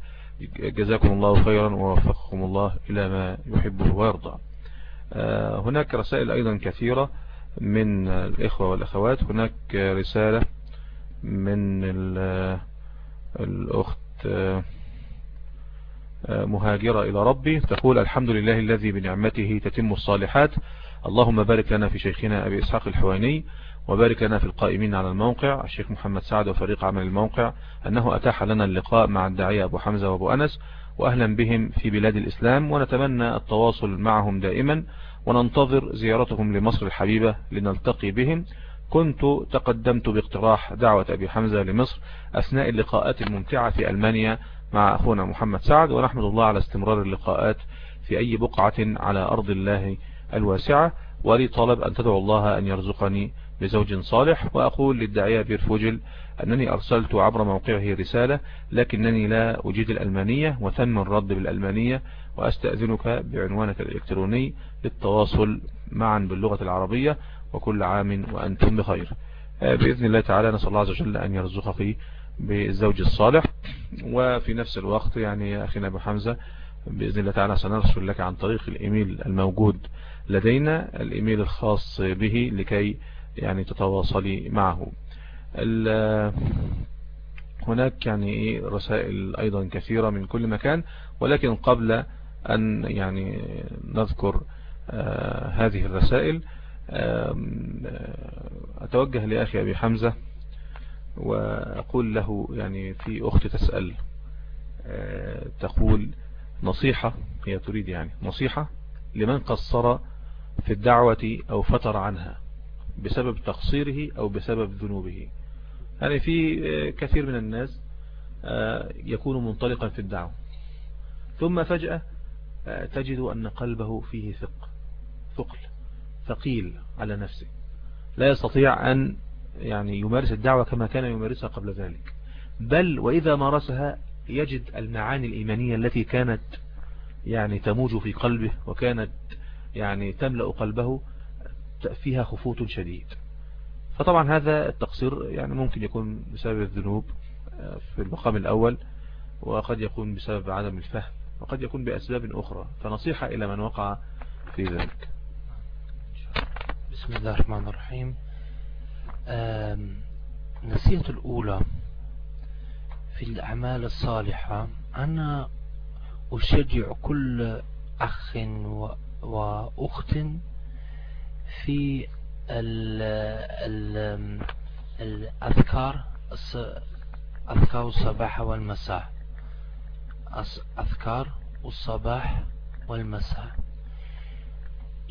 جزاكم الله خيرا ووفقكم الله إلى ما يحبه ويرضى. آه، هناك رسائل أيضا كثيرة من الإخوة والأخوات. هناك رسالة من الأخت آه، مهاجرة إلى ربي تقول الحمد لله الذي بنعمته تتم الصالحات. اللهم بارك لنا في شيخنا أبي إسحاق الحواني. وبارك لنا في القائمين على الموقع الشيخ محمد سعد وفريق عمل الموقع أنه أتاح لنا اللقاء مع الداعية أبو حمزة وأبو أنس وأهلا بهم في بلاد الإسلام ونتمنى التواصل معهم دائما وننتظر زيارتهم لمصر الحبيبة لنلتقي بهم. كنت تقدمت باقتراح دعوة أبي حمزة لمصر أثناء اللقاءات الممتعة في ألمانيا مع أخونا محمد سعد ونحمد الله على استمرار اللقاءات في أي بقعة على أرض الله الواسعة ولي طلب أن تدعو الله أن يرزقني بزوج صالح وأقول للداعية بيرفوجل أنني أرسلت عبر موقعه رسالة لكنني لا أجيد الألمانية وتم الرد بالألمانية وأستأذنك بعنوانك الإلكتروني للتواصل معا باللغة العربية وكل عام وأنتم بخير. بإذن الله تعالى نسأل الله عز وجل أن يرزقك بالزوج الصالح. وفي نفس الوقت يعني أخينا أبو حمزة بإذن الله تعالى سنرسل لك عن طريق الإيميل الموجود لدينا الإيميل الخاص به لكي يعني تتواصلي معه. هناك يعني رسائل أيضا كثيرة من كل مكان ولكن قبل أن يعني نذكر آه، هذه الرسائل آه، أتوجه لأخي أبي حمزة وأقول له يعني في أخت تسأل آه، تقول نصيحة هي تريد يعني نصيحة لمن قصر في الدعوة أو فتر عنها. بسبب تقصيره أو بسبب ذنوبه. يعني في كثير من الناس يكون منطلقا في الدعوة. ثم فجأة تجد أن قلبه فيه ثق ثقل ثقيل على نفسه. لا يستطيع أن يعني يمارس الدعوة كما كان يمارسها قبل ذلك. بل وإذا مارسها يجد المعاني الإيمانية التي كانت يعني تموج في قلبه وكانت يعني تملأ قلبه فيها خفوت شديد. فطبعا هذا التقصير يعني ممكن يكون بسبب الذنوب آه، في المقام الأول وقد يكون بسبب عدم الفهم وقد يكون بأسباب أخرى. فنصيحة إلى من وقع في ذلك. بسم الله الرحمن الرحيم. نصيحة الأولى في الأعمال الصالحة أنا أشجع كل أخ وأخت في الأذكار أذكار الصباح والمساء. أذكار الصباح والمساء.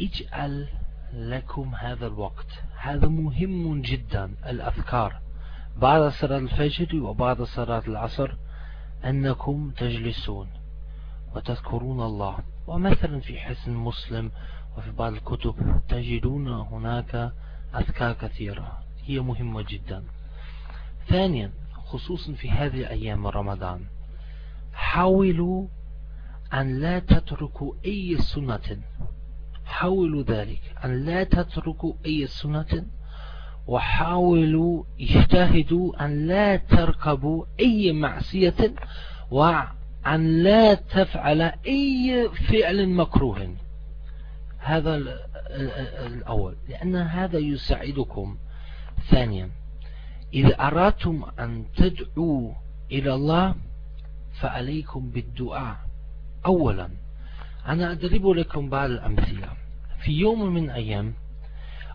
إجعل لكم هذا الوقت. هذا مهم جدا الأذكار. بعد صلاة الفجر وبعد صلاة العصر أنكم تجلسون وتذكرون الله. ومثلا في حسن مسلم وفي بعض الكتب تجدون هناك أذكار كثيرة هي مهمة جدا. ثانيا خصوصا في هذه الأيام رمضان حاولوا أن لا تتركوا أي سنة. حاولوا ذلك أن لا تتركوا أي سنة وحاولوا اجتهدوا أن لا تركبوا أي معصية وأن لا تفعل أي فعل مكروه. هذا الأول. لأن هذا يساعدكم. ثانيا إذا أردتم أن تدعوا إلى الله فعليكم بالدعاء. أولا أنا أضرب لكم بعض الأمثلة. في يوم من أيام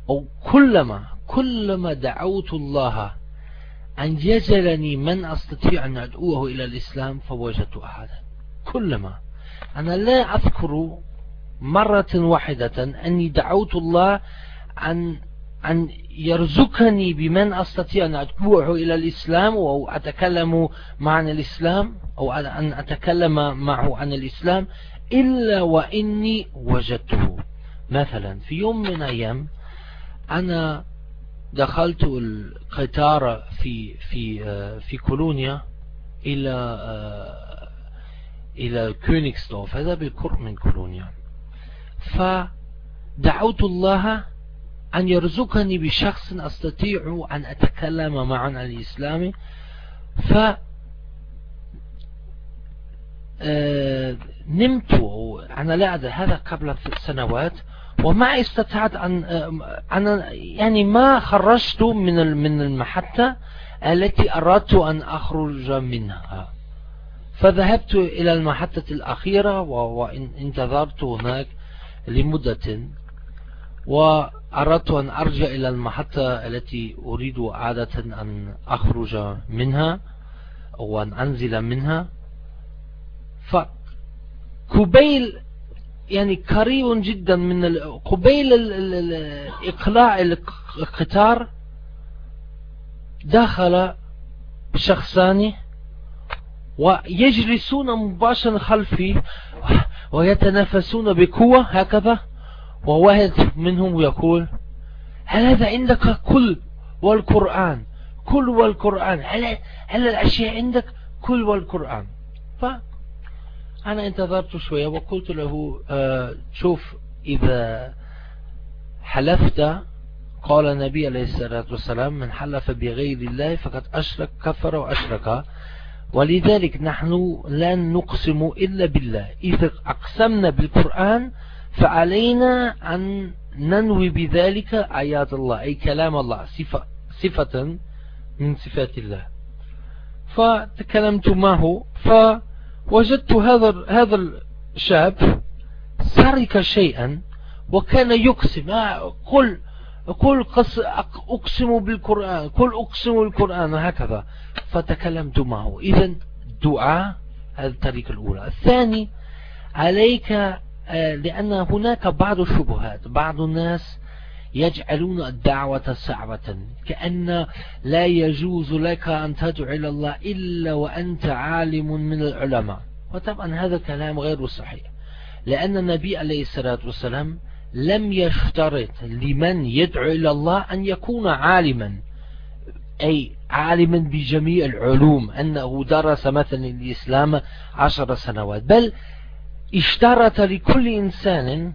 أو كلما كلما دعوت الله أن يجلني من أستطيع أن أدعوه إلى الإسلام فوجدت أحدا. كلما أنا لا أذكر مرة واحدة أني دعوت الله أن أن يرزقني بمن أستطيع أن أدعوه إلى الإسلام أو أتكلم مع الإسلام أو أن أتكلم معه عن الإسلام إلا وإني وجدته. مثلا في يوم من أيام أنا دخلت القطار في في في كولونيا إلى إلى كونيكستوف هذا بالقرب من كولونيا. فدعوت الله أن يرزقني بشخص أستطيع أن أتكلم معه عن الإسلام. ف آه، نمت. أنا لا أدري هذا قبل سنوات. وما استطعت أن آه، أنا يعني ما خرجت من من المحطة التي أردت أن أخرج منها. فذهبت إلى المحطة الأخيرة وانتظرت هناك. لمدة وأردت أن أرجع إلى المحطة التي أريد عادة أن أخرج منها أو أن أنزل منها. فقبيل يعني قريب جدا من قبيل إقلاع القطار دخل شخصان ويجلسون مباشرة خلفي. ويتنافسون بقوة هكذا؟ وواحد منهم يقول هل هذا عندك كل والقرآن؟ كل والقرآن. هل, هل الأشياء عندك كل والقرآن؟ فأنا انتظرت شوية وقلت له آه شوف إذا حلفت قال النبي عليه الصلاة والسلام من حلف بغير الله فقد أشرك كفر وأشرك. ولذلك نحن لا نقسم إلا بالله. إذا أقسمنا بالقرآن فعلينا أن ننوي بذلك آيات الله أي كلام الله صفة, صفة من صفات الله. فتكلمت معه فوجدت هذا هذا الشاب سرق شيئا وكان يقسم. قل قل أقسم بالقرآن قل أقسم بالقرآن هكذا. فتكلمت معه. إذا دعاء هذه الطريقة الأولى. الثاني عليك آه، لأن هناك بعض الشبهات بعض الناس يجعلون الدعوة صعبة. كأن لا يجوز لك أن تدعو إلى الله إلا وأنت عالم من العلماء. وطبعا هذا كلام غير صحيح. لأن النبي عليه الصلاة والسلام لم يشترط لمن يدعو إلى الله أن يكون عالما. أي عالما بجميع العلوم أنه درس مثلا الإسلام عشر سنوات. بل اشترط لكل إنسان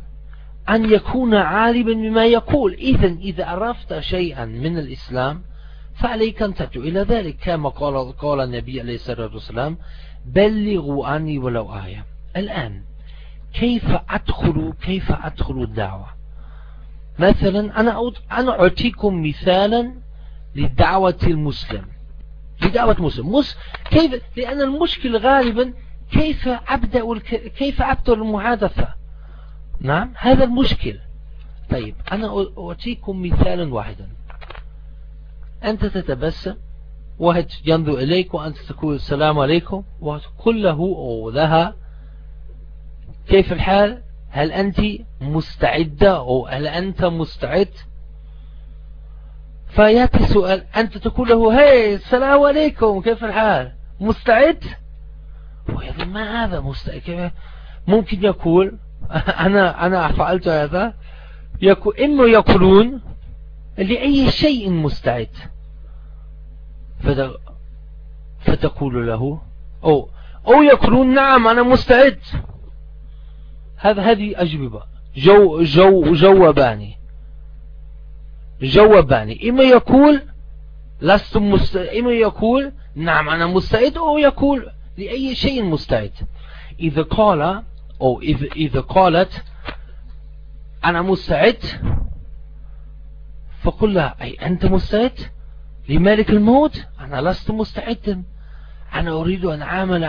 أن يكون عالما بما يقول. إذا إذا عرفت شيئا من الإسلام فعليك أن تدعو إلى ذلك. كما قال, قال النبي عليه الصلاة والسلام بلغوا عني ولو آية. الآن كيف أدخل كيف أدخل الدعوة؟ مثلا أنا أنا أعطيكم مثالا لدعوة المسلم. لدعوة مسلم مس كيف؟ لأن المشكل غالبا كيف أبدأ كيف أبدأ المحادثة؟ نعم هذا المشكل. طيب أنا أعطيكم مثالا واحدا. أنت تتبسم واحد ينظر إليك وأنت تقول السلام عليكم وتقول له أو لها كيف الحال؟ هل أنت مستعدة أو هل أنت مستعد؟ فيأتي سؤال أنت تقول له هاي السلام عليكم كيف الحال؟ مستعد؟ ويقول ما هذا مستعد؟ ممكن يقول أنا أنا فعلت هذا. يقول إما يقولون لأي شيء مستعد. فتقول له أو أو يقولون نعم أنا مستعد. هذا هذه أجوبة. جو جو جواباني. جواباني. إما يقول لست مست... إما يقول نعم أنا مستعد أو يقول لأي شيء مستعد. إذا قال أو إذا, إذا قالت أنا مستعد فقل لها أي أنت مستعد؟ لمالك الموت؟ أنا لست مستعدا. أنا أريد أن أعمل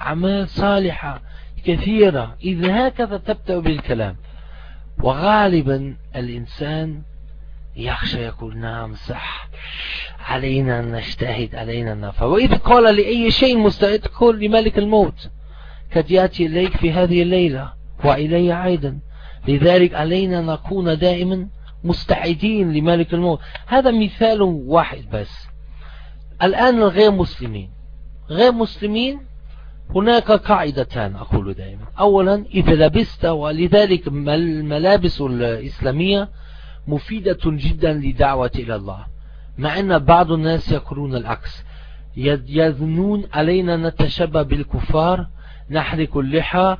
عمل صالحة كثيرة إذا هكذا تبدأ بالكلام. وغالبا الإنسان يخشى يقول نعم صح علينا أن نجتهد علينا أن نفعل. وإذا قال لأي شيء مستعد قل لملك الموت. قد يأتي إليك في هذه الليلة وإلي أيضا. لذلك علينا نكون دائما مستعدين لملك الموت. هذا مثال واحد بس. الآن الغير مسلمين. غير مسلمين هناك قاعدتان أقول دائما. أولا إذا لبست ولذلك الملابس الإسلامية مفيدة جدا لدعوة إلى الله مع أن بعض الناس يقولون العكس. يظنون علينا نتشبه بالكفار نحرك اللحى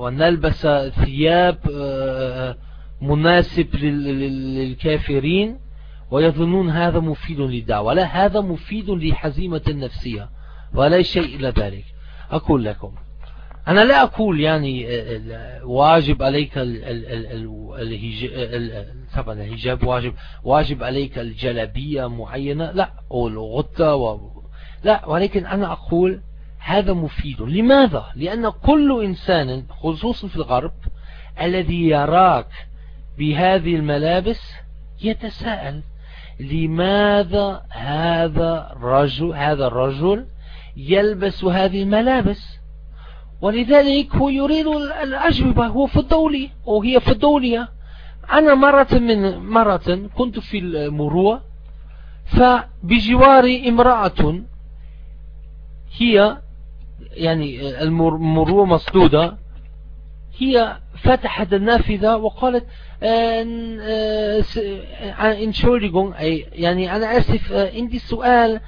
ونلبس ثياب آه، مناسب للكافرين ويظنون هذا مفيد للدعوة. لا هذا مفيد لحزيمة النفسية ولا شيء إلى ذلك أقول لكم أنا لا أقول يعني واجب عليك طبعا الحجاب واجب واجب عليك الجلبية معينة لا أو الغطة و... لا ولكن أنا أقول هذا مفيد لماذا؟ لأن كل إنسان خصوصا في الغرب الذي يراك بهذه الملابس يتساءل لماذا هذا الرجل هذا الرجل يلبس هذه الملابس. ولذلك هو يريد الأجوبة هو في الدولي وهي في الدولية. أنا مرة من مرة كنت في المروة فبجواري امرأة هي يعني المروة مسدودة هي فتحت النافذة وقالت Entschuldigung يعني أنا أسف عندي سؤال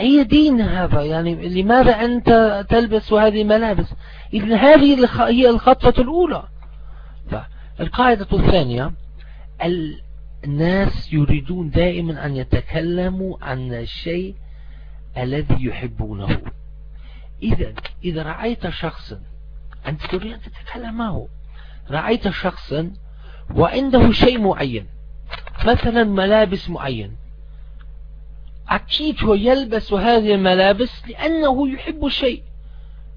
أي دين هذا يعني لماذا أنت تلبس هذه الملابس؟ إذن هذه هي الخطوة الأولى. القاعدة الثانية الناس يريدون دائما أن يتكلموا عن الشيء الذي يحبونه. إذا إذا رأيت شخصا أنت تريد أن تتكلم معه. رأيت شخصا وعنده شيء معين مثلا ملابس معين. أكيد هو يلبس هذه الملابس لأنه يحب الشيء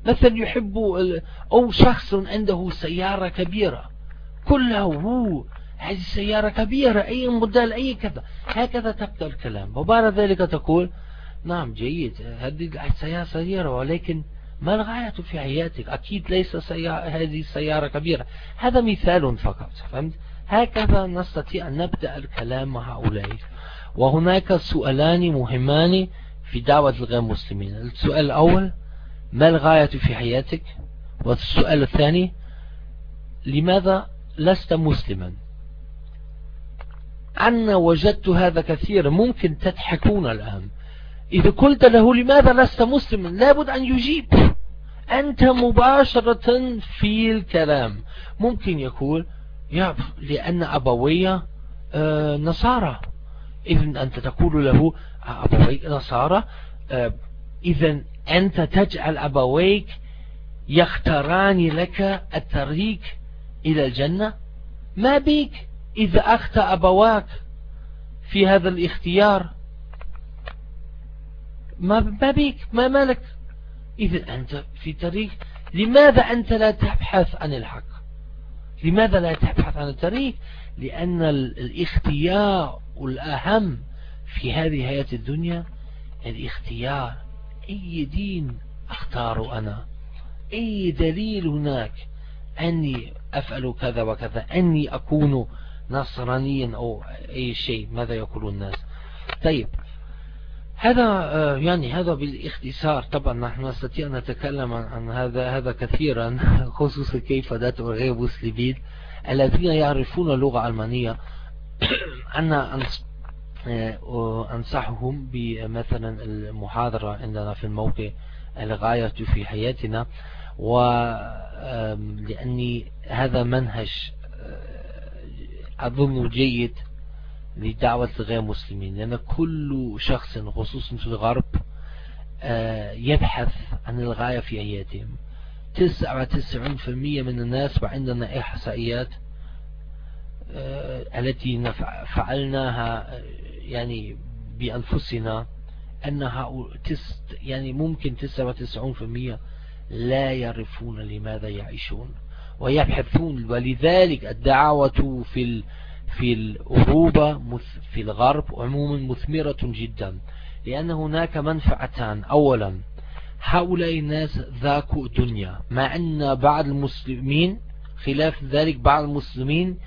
مثلا يحب أو شخص عنده سيارة كبيرة. كله هذه السيارة كبيرة أي موديل أي كذا. هكذا تبدأ الكلام. وبعد ذلك تقول نعم جيد هذه السيارة صغيرة ولكن ما الغاية في حياتك؟ أكيد ليس سيارة هذه السيارة كبيرة. هذا مثال فقط فهمت؟ هكذا نستطيع أن نبدأ الكلام مع هؤلاء وهناك سؤالان مهمان في دعوة الغير مسلمين. السؤال الأول ما الغاية في حياتك؟ والسؤال الثاني لماذا لست مسلما؟ أنا وجدت هذا كثيرا ممكن تضحكون الآن. إذا قلت له لماذا لست مسلما لابد أن يجيب. أنت مباشرة في الكلام. ممكن يقول يا لأن أبوي آه، نصارى. إذن أنت تقول له أبويك نصارى آه، إذا أنت تجعل أبويك يختاران لك الطريق إلى الجنة؟ ما بيك إذا أخطأ أبواك في هذا الاختيار؟ ما ما بيك ما مالك؟ إذا أنت في طريق لماذا أنت لا تبحث عن الحق؟ لماذا لا تبحث عن الطريق لأن الاختيار الأهم في هذه حياة الدنيا الاختيار. أي دين أختار أنا؟ أي دليل هناك؟ أني أفعل كذا وكذا أني أكون نصرانيا أو أي شيء ماذا يقول الناس؟ طيب هذا آه، يعني هذا بالاختصار. طبعا نحن نستطيع أن نتكلم عن هذا هذا كثيرا خصوصا كيف ندعو غير مسلمين الذين يعرفون اللغة الألمانية. أنا آه، أنصحهم بمثلا المحاضرة عندنا في الموقع الغاية في حياتنا ولأني هذا منهج أظن جيد لدعوة الغير مسلمين لأن كل شخص خصوصا في الغرب آه، يبحث عن الغاية في حياتهم. 99% من الناس وعندنا إحصائيات آه، التي فعلناها يعني بأنفسنا أنها يعني ممكن 99% لا يعرفون لماذا يعيشون ويبحثون. ولذلك الدعوة في في أوروبا في الغرب عموما مثمرة جدا لأن هناك منفعتان. أولا هؤلاء الناس ذاكوا الدنيا مع أن بعض المسلمين خلاف ذلك بعض المسلمين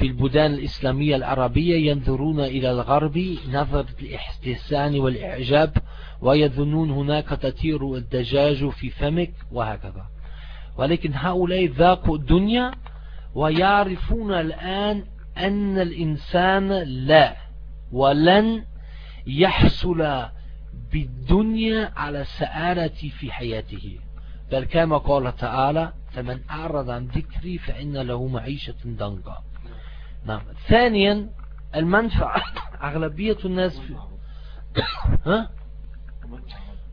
في البلدان الإسلامية العربية ينظرون إلى الغرب نظر الاحتسان والإعجاب ويظنون هناك تطير الدجاج في فمك وهكذا. ولكن هؤلاء ذاقوا الدنيا ويعرفون الآن أن الإنسان لا ولن يحصل بالدنيا على السعادة في حياته. بل كما قال تعالى فمن أعرض عن ذكري فإن له معيشة ضنكا. نعم. ثانيا المنفعة. أغلبية الناس في ها؟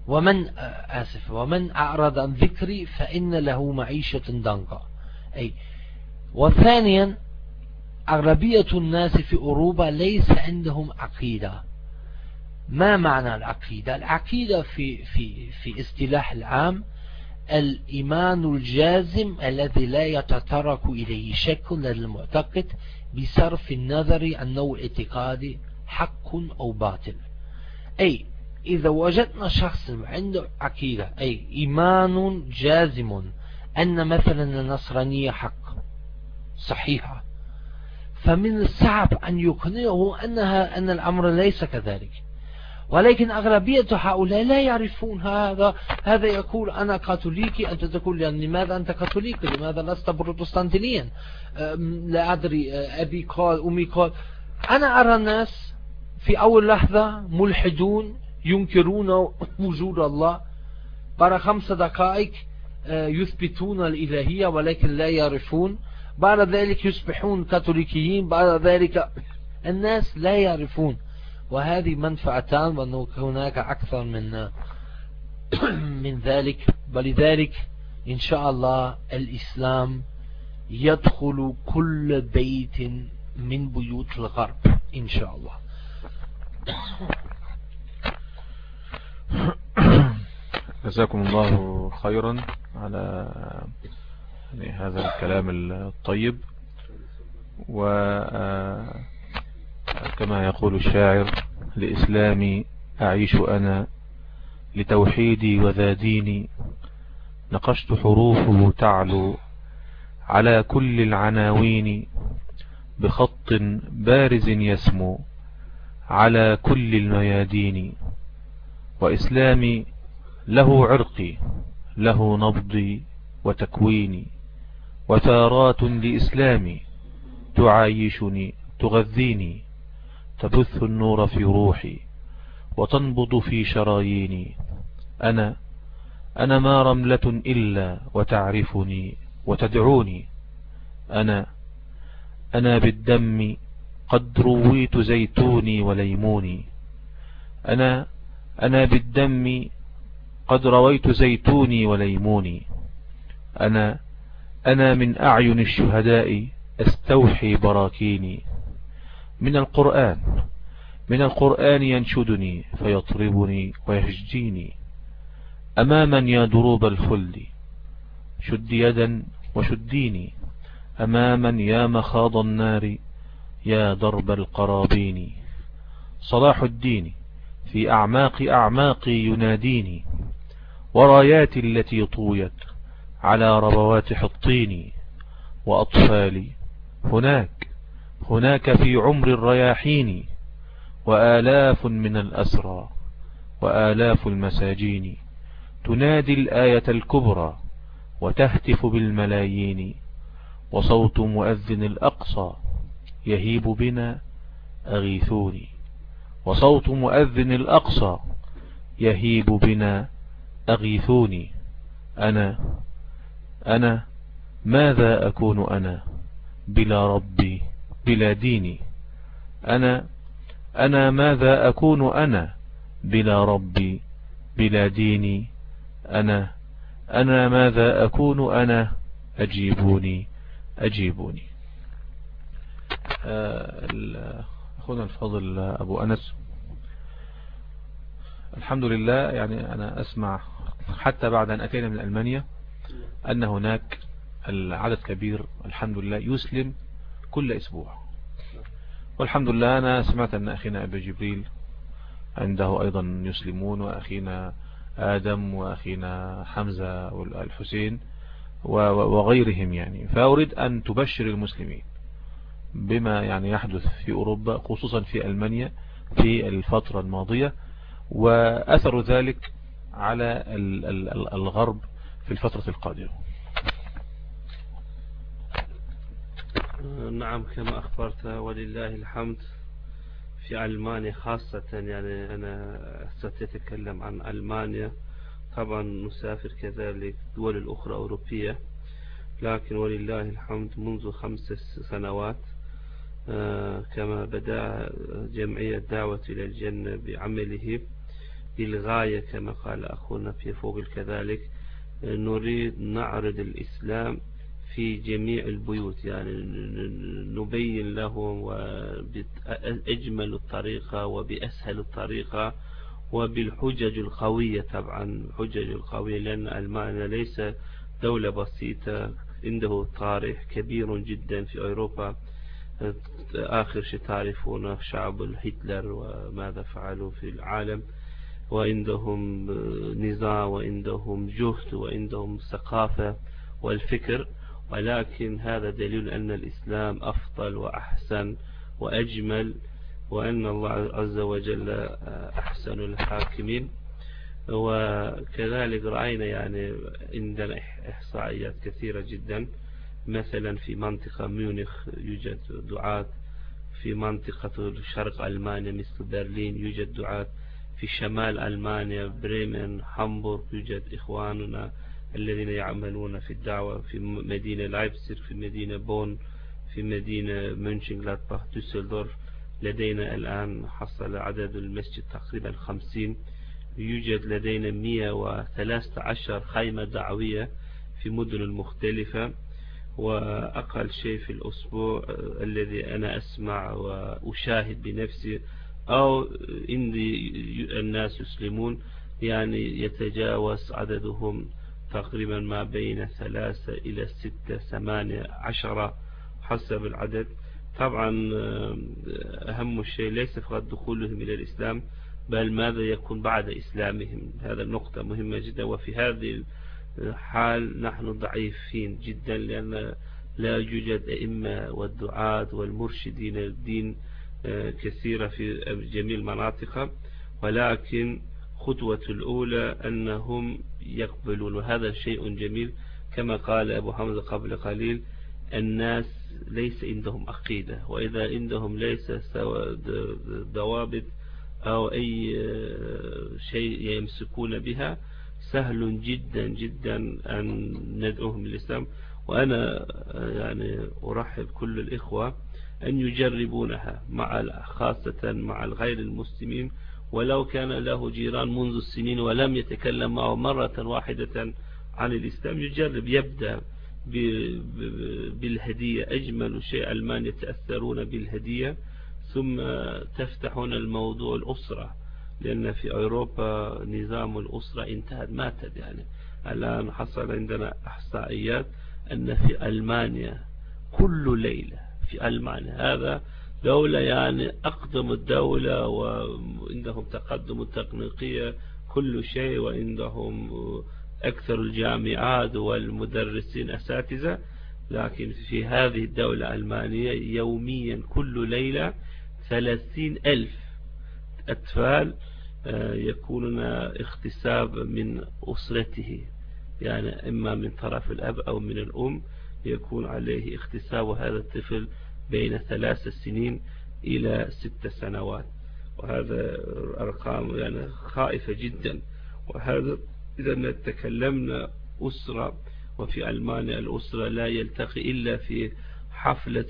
ومن آسف ومن أعرض عن ذكري فإن له معيشة ضنكا. أي. وثانيا أغلبية الناس في أوروبا ليس عندهم عقيدة. ما معنى العقيدة؟ العقيدة في, في, في اصطلاح العام الإيمان الجازم الذي لا يتطرق إليه شك للمعتقد بصرف النظر عن نوع اعتقادي حق أو باطل. أي إذا وجدنا شخص عنده عقيدة أي إيمان جازم أن مثلا النصرانية حق صحيحة فمن الصعب أن يقنعه أنها أن الأمر ليس كذلك. ولكن أغلبية هؤلاء لا يعرفون هذا. هذا يقول أنا كاثوليكي أنت تقول لماذا أنت كاثوليكي لماذا لست بروتستانتينيا لا أدري أبي قال أمي قال. أنا أرى الناس في أول لحظة ملحدون ينكرون وجود الله. بعد خمس دقائق يثبتون الإلهية ولكن لا يعرفون. بعد ذلك يصبحون كاثوليكيين. بعد ذلك الناس لا يعرفون. وهذه منفعتان وأنه هناك أكثر من من ذلك. ولذلك إن شاء الله الإسلام يدخل كل بيت من بيوت الغرب إن شاء الله. جزاكم الله خيرا على يعني هذا الكلام الطيب. وكما يقول الشاعر لإسلامي أعيش أنا لتوحيدي وذا ديني. نقشت حروفه تعلو على كل العناوين بخط بارز يسمو على كل الميادين. وإسلامي له عرقي له نبضي وتكويني. وثارات لإسلامي تعايشني تغذيني. تبث النور في روحي وتنبض في شراييني. أنا أنا ما رملة إلا وتعرفني وتدعوني. أنا أنا بالدم قد رويت زيتوني وليموني. أنا أنا بالدم قد رويت زيتوني وليموني. أنا أنا من أعين الشهداء أستوحي براكيني. من القرآن من القرآن ينشدني فيطربني ويهجيني. أماما يا دروب الخلد شد يدا وشديني. أماما يا مخاض النار يا درب القرابين. صلاح الدين في أعماق أعماقي يناديني. وراياتي التي طويت على ربوات حطيني. وأطفالي هناك هناك في عمر الرياحين وآلاف من الأسرى وآلاف المساجين. تنادي الآية الكبرى وتهتف بالملايين وصوت مؤذن الأقصى يهيب بنا أغيثوني وصوت مؤذن الأقصى يهيب بنا أغيثوني أنا أنا ماذا أكون أنا بلا ربي؟ بلا ديني أنا أنا ماذا أكون أنا بلا ربي بلا ديني؟ أنا أنا ماذا أكون أنا؟ أجيبوني أجيبوني. آه، أخونا الفضل أبو أنس. الحمد لله يعني أنا أسمع حتى بعد أن أتينا من ألمانيا أن هناك العدد كبير الحمد لله يسلم كل أسبوع. والحمد لله أنا سمعت أن أخينا أبي جبريل عنده أيضا يسلمون وأخينا آدم وأخينا حمزة والحسين وغيرهم يعني. فأريد أن تبشر المسلمين بما يعني يحدث في أوروبا خصوصا في ألمانيا في الفترة الماضية. وأثر ذلك على الغرب في الفترة القادمة. نعم كما أخبرت ولله الحمد في ألمانيا خاصة يعني أنا ستتكلم عن ألمانيا. طبعا نسافر كذلك دول الأخرى أوروبية لكن ولله الحمد منذ خمس سنوات آه، كما بدأ جمعية دعوة إلى الجنة بعمله للغاية كما قال أخونا في فوق كذلك. نريد نعرض الإسلام في جميع البيوت يعني نبين لهم بأجمل الطريقة وبأسهل الطريقة وبالحجج القوية طبعا حجج القوية لأن ألمانيا ليس دولة بسيطة عنده تاريخ كبير جدا في أوروبا. آخر شيء تعرفون شعب هتلر وماذا فعلوا في العالم. وعندهم نزاع وعندهم جهد وعندهم ثقافة والفكر. ولكن هذا دليل أن الإسلام أفضل وأحسن وأجمل وأن الله عز وجل أحسن الحاكمين. وكذلك رأينا يعني عندنا إحصائيات كثيرة جدا مثلا في منطقة ميونخ يوجد دعاة في منطقة شرق ألمانيا مثل برلين يوجد دعاة في شمال ألمانيا بريمن هامبورغ يوجد إخواننا. الذين يعملون في الدعوة في مدينة لايبزغ في مدينة بون في مدينة مونشنغلادباخ دوسلدورف. لدينا الآن حصل عدد المسجد تقريبا خمسين. يوجد لدينا 113 خيمة دعوية في مدن المختلفة. وأقل شيء في الأسبوع الذي أنا أسمع وأشاهد بنفسي أو عندي الناس يسلمون يعني يتجاوز عددهم تقريبا ما بين ثلاثة إلى ستة ثمانية عشرة حسب العدد. طبعا أهم شيء ليس فقط دخولهم إلى الإسلام بل ماذا يكون بعد إسلامهم؟ هذا النقطة مهمة جدا. وفي هذه الحال نحن ضعيفين جدا لأن لا يوجد أئمة والدعاة والمرشدين الدين آه، كثيرة في جميع المناطق. ولكن خطوة الأولى أنهم يقبلون. وهذا شيء جميل كما قال أبو حمد قبل قليل الناس ليس عندهم عقيدة وإذا عندهم ليس ضوابط أو أي شيء يمسكون بها سهل جدا جدا أن ندعوهم للإسلام. وأنا يعني أرحب كل الإخوة أن يجربونها مع خاصة مع الغير المسلمين ولو كان له جيران منذ السنين ولم يتكلم معه مرة واحدة عن الإسلام يجرب يبدأ بالهدية. أجمل شيء ألمان يتأثرون بالهدية ثم تفتحون الموضوع الأسرة لأن في أوروبا نظام الأسرة انتهت ماتت يعني. الآن حصل عندنا أحصائيات أن في ألمانيا كل ليلة في ألمانيا. هذا دولة يعني أقدم الدولة وعندهم تقدم التقنيقية كل شيء وعندهم أكثر الجامعات والمدرسين أساتذة. لكن في هذه الدولة الألمانية يوميا كل ليلة ثلاثين ألف أطفال آه، يكونون اختساب من أسرته. يعني إما من طرف الأب أو من الأم يكون عليه اختساب هذا الطفل بين ثلاث سنين إلى ست سنوات. وهذا أرقام يعني خائفة جدا. وهذا إذا تكلمنا أسرة وفي ألمانيا الأسرة لا يلتقي إلا في حفلة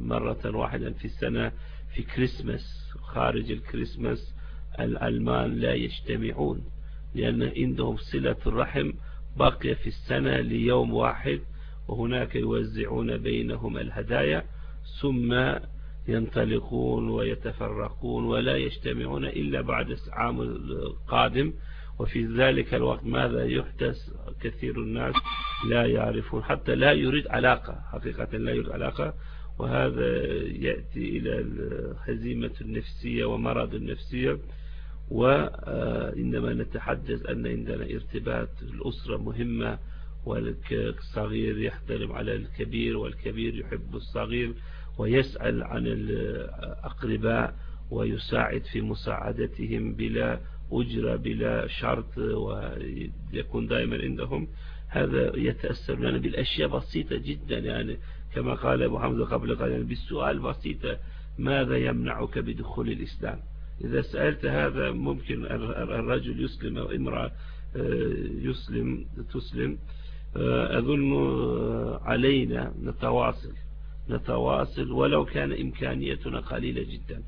مرة واحدة في السنة في كريسماس خارج الكريسماس الألمان لا يجتمعون لأن عندهم صلة الرحم باقية في السنة ليوم واحد وهناك يوزعون بينهم الهدايا ثم ينطلقون ويتفرقون ولا يجتمعون إلا بعد العام القادم وفي ذلك الوقت ماذا يحدث؟ كثير الناس لا يعرفون حتى لا يريد علاقة حقيقة لا يريد علاقة. وهذا يأتي إلى الهزيمة النفسية ومرض النفسية. وإنما نتحدث أن عندنا ارتباط الأسرة مهمة والصغير يحترم على الكبير والكبير يحب الصغير ويسأل عن الأقرباء ويساعد في مساعدتهم بلا أجرة بلا شرط ويكون دائما عندهم. هذا يتأثر لنا بالأشياء بسيطة جدا. يعني كما قال أبو حمزة قبل قليل بالسؤال بسيطة ماذا يمنعك بدخول الإسلام؟ إذا سألت هذا ممكن الرجل يسلم أو امرأة آه، يسلم تسلم. أظن علينا نتواصل نتواصل ولو كان إمكانيتنا قليلة جدا.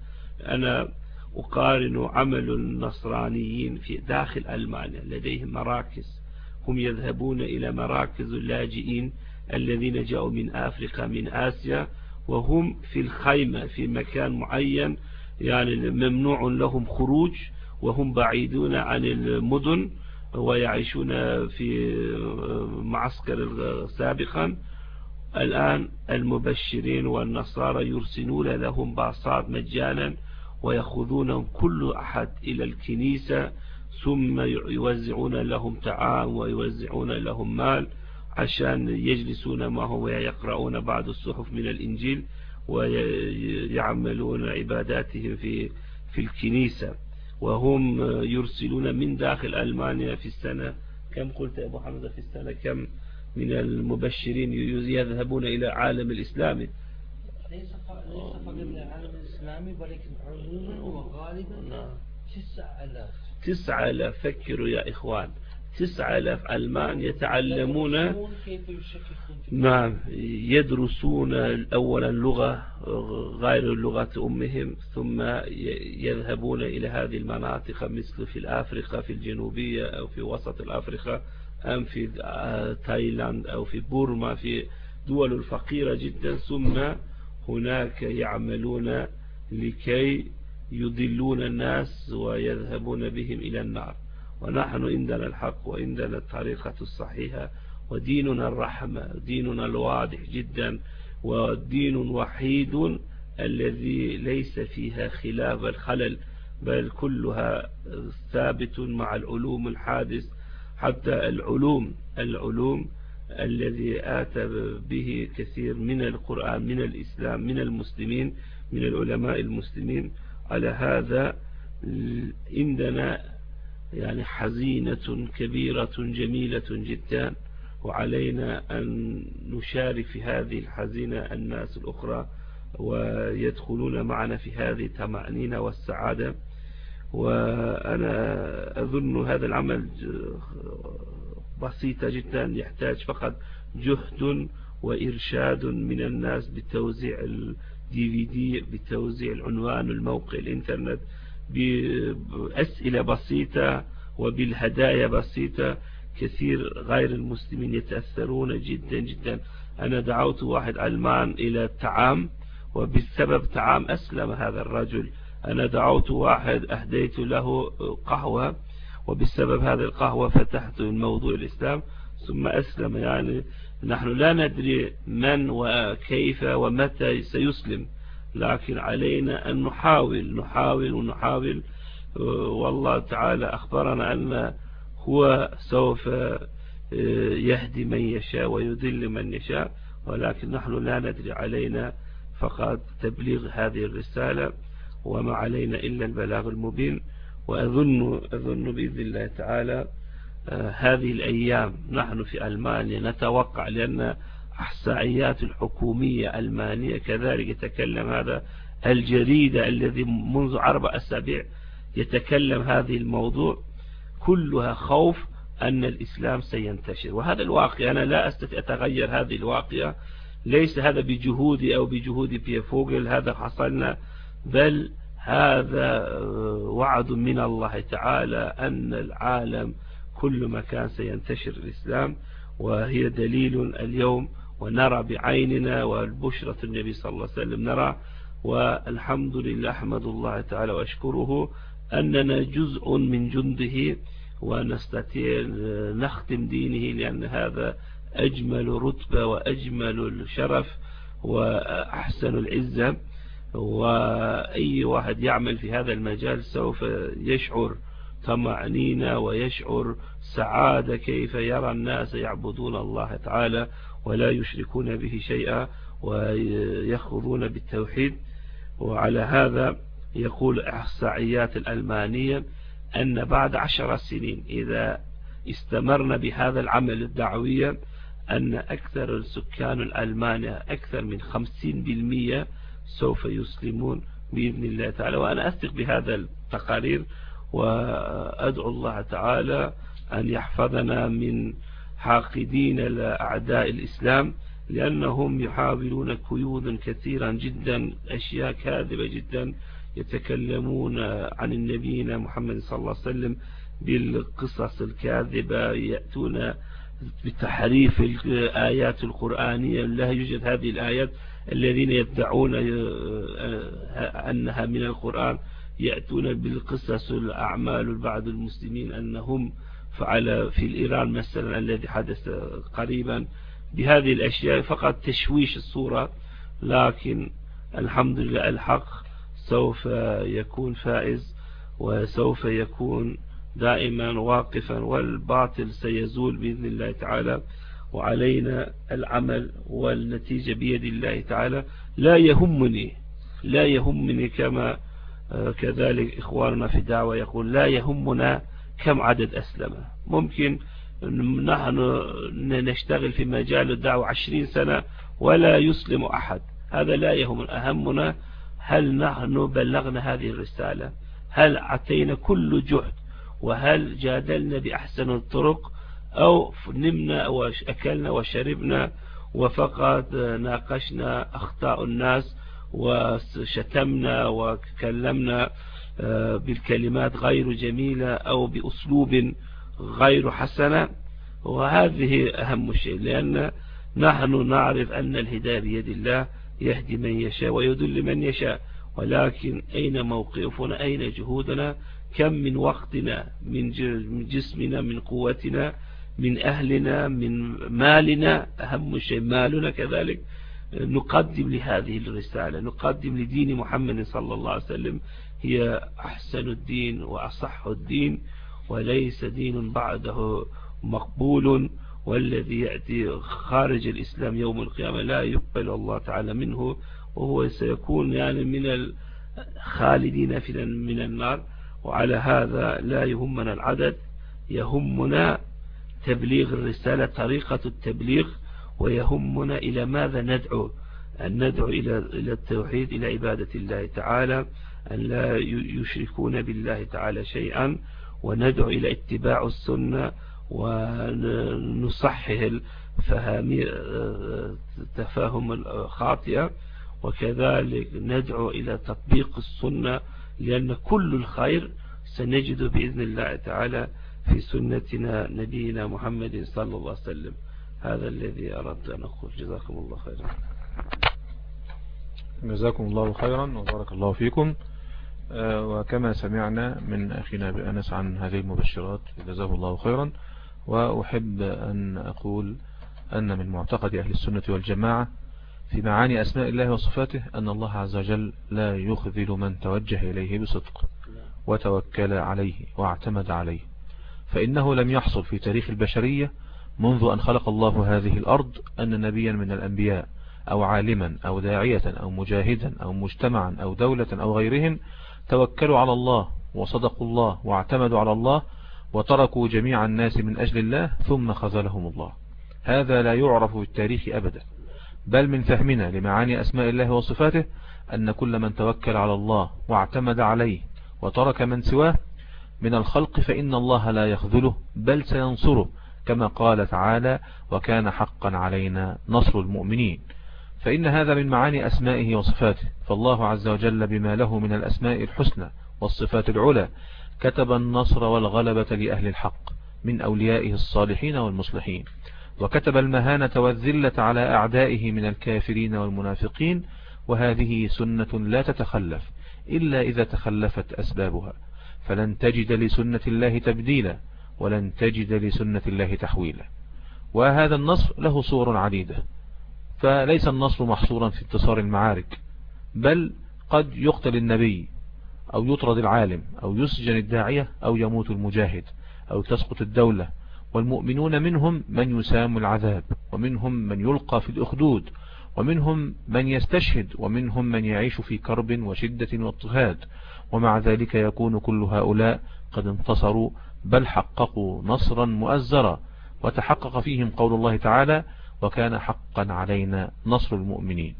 أنا أقارن عمل النصرانيين في داخل ألمانيا لديهم مراكز. هم يذهبون إلى مراكز اللاجئين الذين جاءوا من أفريقيا من آسيا وهم في الخيمة في مكان معين يعني ممنوع لهم خروج وهم بعيدون عن المدن. ويعيشون في معسكر سابقا. الآن المبشرين والنصارى يرسلون لهم باصات مجانا ويأخذونهم كل أحد إلى الكنيسة ثم يوزعون لهم طعام ويوزعون لهم مال عشان يجلسون معهم ويقرؤون بعض الصحف من الإنجيل ويعملون عباداتهم في في الكنيسة. وهم يرسلون من داخل ألمانيا في السنة. كم قلت أبو حمزة في السنة؟ كم من المبشرين يذهبون إلى عالم الإسلامي ليس فقط العالم الإسلامي ولكن عموما وغالبا نعم. تسعة ألاف. تسعة ألاف. فكروا يا إخوان. تسعة آلاف علمان يتعلمون نعم يدرسون أولا لغة غير لغة أمهم ثم يذهبون إلى هذه المناطق مثل في الأفريقيا في الجنوبية أو في وسط الأفريقيا أم في تايلاند أو في بورما في دول الفقيرة جدا. ثم هناك يعملون لكي يضلون الناس ويذهبون بهم إلى النار. ونحن عندنا الحق وعندنا الطريقة الصحيحة وديننا الرحمة ديننا الواضح جدا ودين وحيد الذي ليس فيها خلاف الخلل بل كلها ثابت مع العلوم الحادث. حتى العلوم العلوم الذي آتى به كثير من القرآن من الإسلام من المسلمين من العلماء المسلمين. على هذا عندنا يعني حزينة كبيرة جميلة جدا وعلينا أن نشارك في هذه الحزينة الناس الأخرى ويدخلون معنا في هذه التمعنين والسعادة. وأنا أظن هذا العمل بسيطة جدا يحتاج فقط جهد وإرشاد من الناس بتوزيع الدي في دي بتوزيع العنوان الموقع الإنترنت. بأسئلة بسيطة وبالهدايا بسيطة. كثير غير المسلمين يتأثرون جدا جدا. أنا دعوت واحد علمان إلى التعام وبسبب تعام أسلم هذا الرجل. أنا دعوت واحد أهديت له قهوة وبسبب هذه القهوة فتحت من موضوع الإسلام. ثم أسلم يعني نحن لا ندري من وكيف ومتى سيسلم. لكن علينا أن نحاول نحاول ونحاول والله تعالى أخبرنا أن هو سوف يهدي من يشاء ويذل من يشاء ولكن نحن لا ندري علينا فقط تبليغ هذه الرسالة وما علينا إلا البلاغ المبين. وأظن أظن بإذن الله تعالى آه، هذه الأيام نحن في ألمانيا نتوقع لأن أحصائيات الحكومية ألمانية كذلك يتكلم هذا الجريدة الذي منذ أربع أسابيع يتكلم هذه الموضوع كلها خوف أن الإسلام سينتشر. وهذا الواقع أنا لا أستطيع أتغير هذه الواقعة. ليس هذا بجهودي أو بجهود بيفوغل هذا حصلنا. بل هذا آه، وعد من الله تعالى أن العالم كل مكان سينتشر الإسلام. وهي دليل اليوم ونرى بعيننا والبشرة النبي صلى الله عليه وسلم نرى والحمد لله أحمد الله تعالى وأشكره أننا جزء من جنده ونستطيع نختم دينه لأن هذا أجمل رتبة وأجمل الشرف وأحسن العزة وأي واحد يعمل في هذا المجال سوف يشعر طمأنينة ويشعر سعادة كيف يرى الناس يعبدون الله تعالى ولا يشركون به شيئا ويخوضون بالتوحيد. وعلى هذا يقول إحصائيات الألمانية أن بعد عشر سنين إذا استمرنا بهذا العمل الدعوي أن أكثر السكان الألمانيا أكثر من خمسين بالمية سوف يسلمون بإذن الله تعالى. وأنا أثق بهذا التقارير. وأدعو الله تعالى أن يحفظنا من حاقدين لأعداء الإسلام لأنهم يحاولون قيودا كثيرا جدا أشياء كاذبة جدا يتكلمون عن النبينا محمد صلى الله عليه وسلم بالقصص الكاذبة يأتون بتحريف الآيات القرآنية لا يوجد هذه الآيات الذين يدعون أنها من القرآن. يأتون بالقصص الأعمال بعض المسلمين أنهم فعل في الإيران مثلا الذي حدث قريبا بهذه الأشياء فقط تشويش الصورة لكن الحمد لله الحق سوف يكون فائز وسوف يكون دائما واقفا والباطل سيزول بإذن الله تعالى وعلينا العمل والنتيجة بيد الله تعالى. لا يهمني لا يهمني كما كذلك إخواننا في الدعوة يقول لا يهمنا كم عدد أسلم. ممكن نحن نشتغل في مجال الدعوة عشرين سنة ولا يسلم أحد. هذا لا يهم. أهمنا هل نحن بلغنا هذه الرسالة؟ هل أعطينا كل جهد؟ وهل جادلنا بأحسن الطرق؟ أو نمنا وأكلنا وشربنا وفقط ناقشنا أخطاء الناس؟ وشتمنا وكلمنا آه، بالكلمات غير جميلة أو بأسلوب غير حسنة. وهذه أهم شيء لأن نحن نعرف أن الهداية بيد الله يهدي من يشاء ويدل من يشاء. ولكن أين موقفنا؟ أين جهودنا؟ كم من وقتنا من جسمنا من قوتنا من أهلنا من مالنا؟ أهم شيء مالنا كذلك. نقدم لهذه الرسالة نقدم لدين محمد صلى الله عليه وسلم هي أحسن الدين وأصح الدين وليس دين بعده مقبول والذي يأتي خارج الإسلام يوم القيامة لا يقبل الله تعالى منه وهو سيكون يعني من الخالدين في من النار وعلى هذا لا يهمنا العدد يهمنا تبليغ الرسالة طريقة التبليغ ويهمنا إلى ماذا ندعو؟ أن ندعو إلى التوحيد إلى عبادة الله تعالى أن لا يشركون بالله تعالى شيئا وندعو إلى اتباع السنة ونصحح الفهام تفاهم الخاطئة وكذلك ندعو إلى تطبيق السنة لأن كل الخير سنجد بإذن الله تعالى في سنتنا نبينا محمد صلى الله عليه وسلم. هذا الذي أردت أن أقول. جزاكم الله خيرا. جزاكم الله خيرا وبارك الله فيكم. آه، وكما سمعنا من أخينا بأنس عن هذه المبشرات جزاه الله خيرا. وأحب أن أقول أن من معتقد أهل السنة والجماعة في معاني أسماء الله وصفاته أن الله عز وجل لا يخذل من توجه إليه بصدق وتوكل عليه واعتمد عليه فإنه لم يحصل في تاريخ البشرية منذ أن خلق الله هذه الأرض أن نبيا من الأنبياء أو عالما أو داعية أو مجاهدا أو مجتمعا أو دولة أو غيرهم توكلوا على الله وصدقوا الله واعتمدوا على الله وتركوا جميع الناس من أجل الله ثم خذلهم الله. هذا لا يعرف في التاريخ أبدا. بل من فهمنا لمعاني أسماء الله وصفاته أن كل من توكل على الله واعتمد عليه وترك من سواه من الخلق فإن الله لا يخذله بل سينصره كما قال تعالى وكان حقا علينا نصر المؤمنين. فإن هذا من معاني أسمائه وصفاته. فالله عز وجل بما له من الأسماء الحسنى والصفات العلى كتب النصر والغلبة لأهل الحق من أوليائه الصالحين والمصلحين. وكتب المهانة والذلة على أعدائه من الكافرين والمنافقين. وهذه سنة لا تتخلف إلا إذا تخلفت أسبابها. فلن تجد لسنة الله تبديلا. ولن تجد لسنة الله تحويلا. وهذا النصر له صور عديدة. فليس النصر محصورا في انتصار المعارك بل قد يقتل النبي أو يطرد العالم أو يسجن الداعية أو يموت المجاهد أو تسقط الدولة. والمؤمنون منهم من يسام العذاب ومنهم من يلقى في الأخدود ومنهم من يستشهد ومنهم من يعيش في كرب وشدة واضطهاد. ومع ذلك يكون كل هؤلاء قد انتصروا بل حققوا نصرا مؤزرا وتحقق فيهم قول الله تعالى وكان حقا علينا نصر المؤمنين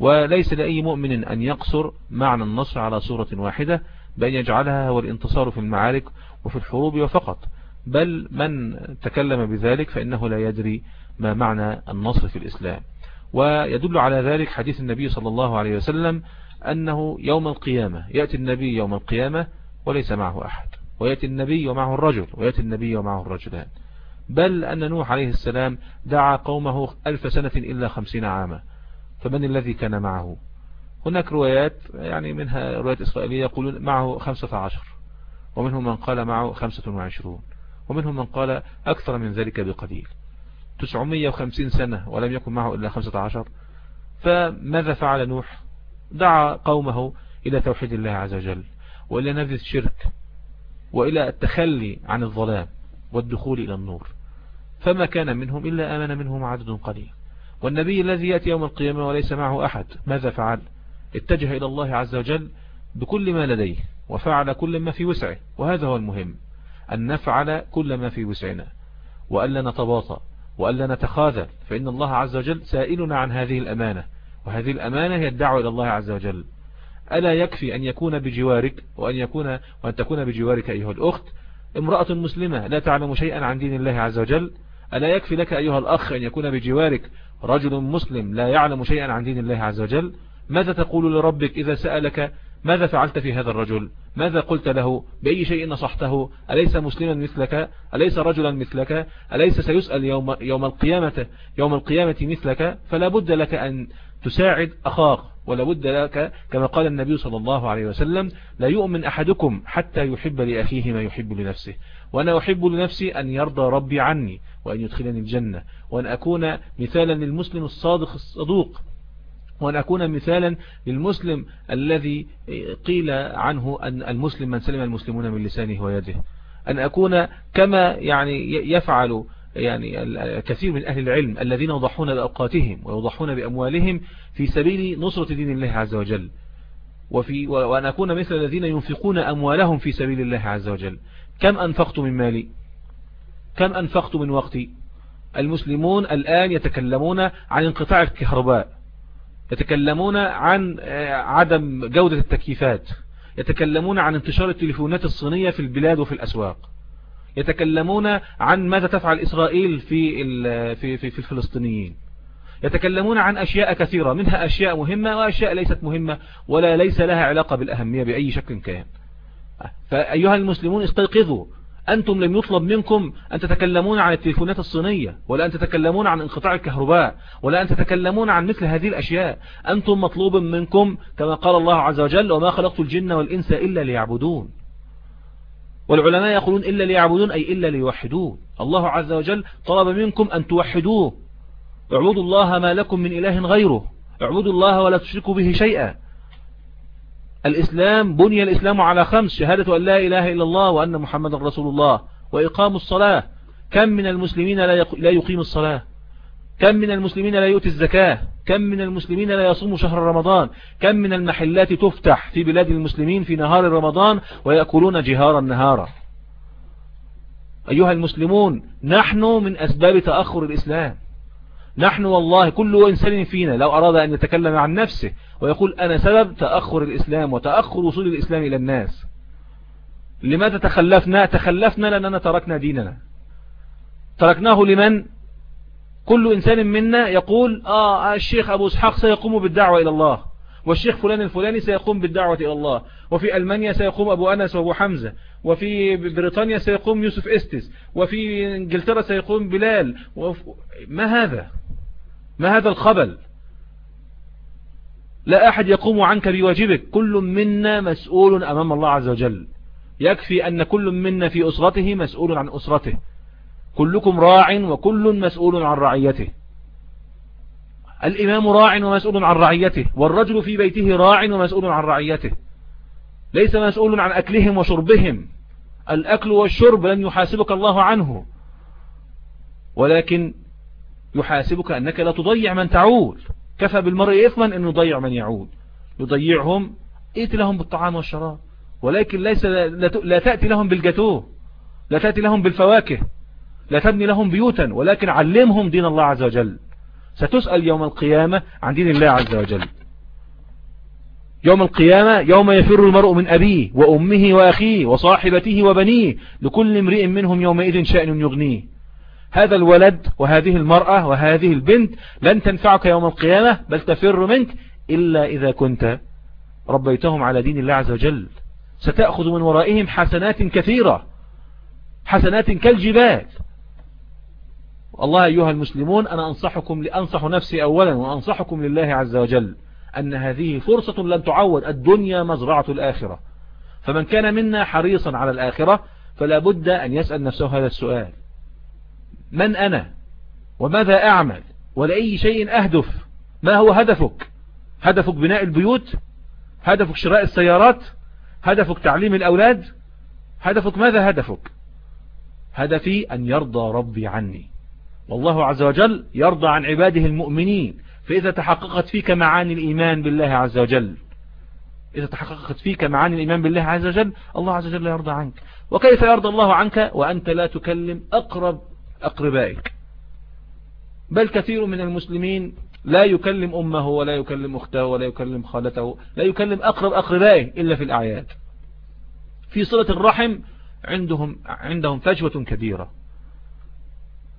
وليس لأي مؤمن أن يقصر معنى النصر على صورة واحدة بأن يجعلها هو الانتصار في المعارك وفي الحروب وفقط. بل من تكلم بذلك فإنه لا يدري ما معنى النصر في الإسلام. ويدل على ذلك حديث النبي صلى الله عليه وسلم أنه يوم القيامة يأتي النبي يوم القيامة وليس معه أحد. ويأتي النبي ومعه الرجل ويأتي النبي ومعه الرجلان. بل أن نوح عليه السلام دعا قومه ألف سنة إلا خمسين عاما فمن الذي كان معه؟ هناك روايات يعني منها روايات إسرائيلية يقولون معه خمسة عشر ومنهم من قال معه خمسة وعشرون ومنهم من قال أكثر من ذلك بقليل. 950 سنة ولم يكن معه إلا 15 فماذا فعل نوح؟ دعا قومه إلى توحيد الله عز وجل وإلى نبذ الشرك. وإلى التخلي عن الظلام والدخول إلى النور. فما كان منهم إلا آمن منهم عدد قليل. والنبي الذي يأتي يوم القيامة وليس معه أحد ماذا فعل؟ اتجه إلى الله عز وجل بكل ما لديه وفعل كل ما في وسعه. وهذا هو المهم أن نفعل كل ما في وسعنا. وألا نتباطأ وألا نتخاذل فإن الله عز وجل سائلنا عن هذه الأمانة. وهذه الأمانة هي الدعوة إلى الله عز وجل. ألا يكفي أن يكون بجوارك وأن, يكون وأن تكون بجوارك أيها الأخت امرأة مسلمة لا تعلم شيئا عن دين الله عز وجل ألا يكفي لك أيها الأخ أن يكون بجوارك رجل مسلم لا يعلم شيئا عن دين الله عز وجل؟ ماذا تقول لربك إذا سألك ماذا فعلت في هذا الرجل؟ ماذا قلت له؟ بأي شيء نصحته؟ أليس مسلما مثلك؟ أليس رجلا مثلك؟ أليس سيسأل يوم, يوم القيامة يوم القيامة مثلك؟ فلا بد لك أن تساعد أخاك. ولا بد لك كما قال النبي صلى الله عليه وسلم لا يؤمن أحدكم حتى يحب لأخيه ما يحب لنفسه وأنا أحب لنفسي أن يرضى ربي عني وأن يدخلني الجنة وأن أكون مثالا للمسلم الصادق الصدوق وأن أكون مثالا للمسلم الذي قيل عنه أن المسلم من سلم المسلمون من لسانه ويده أن أكون كما يعني يفعل يعني الكثير من أهل العلم الذين يضحون بأوقاتهم ويضحون بأموالهم في سبيل نصرة دين الله عز وجل. وفي وأن أكون مثل الذين ينفقون أموالهم في سبيل الله عز وجل. كم أنفقت من مالي؟ كم أنفقت من وقتي؟ المسلمون الآن يتكلمون عن انقطاع الكهرباء. يتكلمون عن آه، عدم جودة التكييفات. يتكلمون عن انتشار التليفونات الصينية في البلاد وفي الأسواق. يتكلمون عن ماذا تفعل إسرائيل في في في, الفلسطينيين. يتكلمون عن أشياء كثيرة منها أشياء مهمة وأشياء ليست مهمة ولا ليس لها علاقة بالأهمية بأي شكل كان. فأيها المسلمون استيقظوا. أنتم لم يطلب منكم أن تتكلمون عن التليفونات الصينية ولا أن تتكلمون عن انقطاع الكهرباء ولا أن تتكلمون عن مثل هذه الأشياء. أنتم مطلوب منكم كما قال الله عز وجل وما خلقت الجن والإنس إلا ليعبدون والعلماء يقولون إلا ليعبدون أي إلا ليوحدون. الله عز وجل طلب منكم أن توحدوه. اعبدوا الله ما لكم من إله غيره. اعبدوا الله ولا تشركوا به شيئا. الإسلام بني الإسلام على خمس شهادة أن لا إله إلا الله وأن محمد رسول الله. وإقام الصلاة. كم من المسلمين لا يقيم الصلاة؟ كم من المسلمين لا يؤتي الزكاة؟ كم من المسلمين لا يصوم شهر رمضان؟ كم من المحلات تفتح في بلاد المسلمين في نهار رمضان ويأكلون جهارا نهارا أيها المسلمون نحن من أسباب تأخر الإسلام. نحن والله كل إنسان فينا لو أراد أن يتكلم عن نفسه ويقول أنا سبب تأخر الإسلام وتأخر وصول الإسلام إلى الناس. لماذا تخلفنا؟ تخلفنا لأننا تركنا ديننا. تركناه لمن؟ كل إنسان منا يقول آه الشيخ أبو إسحاق سيقوم بالدعوة إلى الله والشيخ فلان الفلاني سيقوم بالدعوة إلى الله وفي ألمانيا سيقوم أبو أنس وأبو حمزة وفي بريطانيا سيقوم يوسف إستس وفي إنجلترا سيقوم بلال ما هذا؟ ما هذا الخبل؟ لا أحد يقوم عنك بواجبك كل منا مسؤول أمام الله عز وجل. يكفي أن كل منا في أسرته مسؤول عن أسرته. كلكم راع وكل مسؤول عن رعيته. الإمام راع ومسؤول عن رعيته والرجل في بيته راع ومسؤول عن رعيته. ليس مسؤول عن أكلهم وشربهم. الأكل والشرب لن يحاسبك الله عنه. ولكن يحاسبك أنك لا تضيع من تعود كفى بالمرء إثما أن يضيع من يعود يضيعهم ائت لهم بالطعام والشراب. ولكن ليس لا تأتي لهم بالجاتوه لا تأتي لهم بالفواكه. لا تبني لهم بيوتا ولكن علمهم دين الله عز وجل. ستسأل يوم القيامة عن دين الله عز وجل. يوم القيامة يوم يفر المرء من أبيه وأمه وأخيه وصاحبته وبنيه لكل امرئ منهم يومئذ شأن يغنيه. هذا الولد وهذه المرأة وهذه البنت لن تنفعك يوم القيامة بل تفر منك إلا إذا كنت ربيتهم على دين الله عز وجل. ستأخذ من ورائهم حسنات كثيرة حسنات كالجبال. الله أيها المسلمون أنا أنصحكم لأنصح نفسي أولا وأنصحكم لله عز وجل أن هذه فرصة لن تعود الدنيا مزرعة الآخرة. فمن كان منا حريصا على الآخرة فلا بد أن يسأل نفسه هذا السؤال. من أنا؟ وماذا أعمل؟ ولأي شيء أهدف؟ ما هو هدفك؟ هدفك بناء البيوت؟ هدفك شراء السيارات؟ هدفك تعليم الأولاد؟ هدفك ماذا هدفك؟ هدفي أن يرضى ربي عني. والله عز وجل يرضى عن عباده المؤمنين. فإذا تحققت فيك معاني الإيمان بالله عز وجل إذا تحققت فيك معاني الإيمان بالله عز وجل الله عز وجل يرضى عنك. وكيف يرضى الله عنك؟ وأنت لا تكلم أقرب أقربائك. بل كثير من المسلمين لا يكلم أمه ولا يكلم أخته ولا يكلم خالته لا يكلم أقرب أقربائه إلا في الأعياد. في صلة الرحم عندهم عندهم فجوة كبيرة.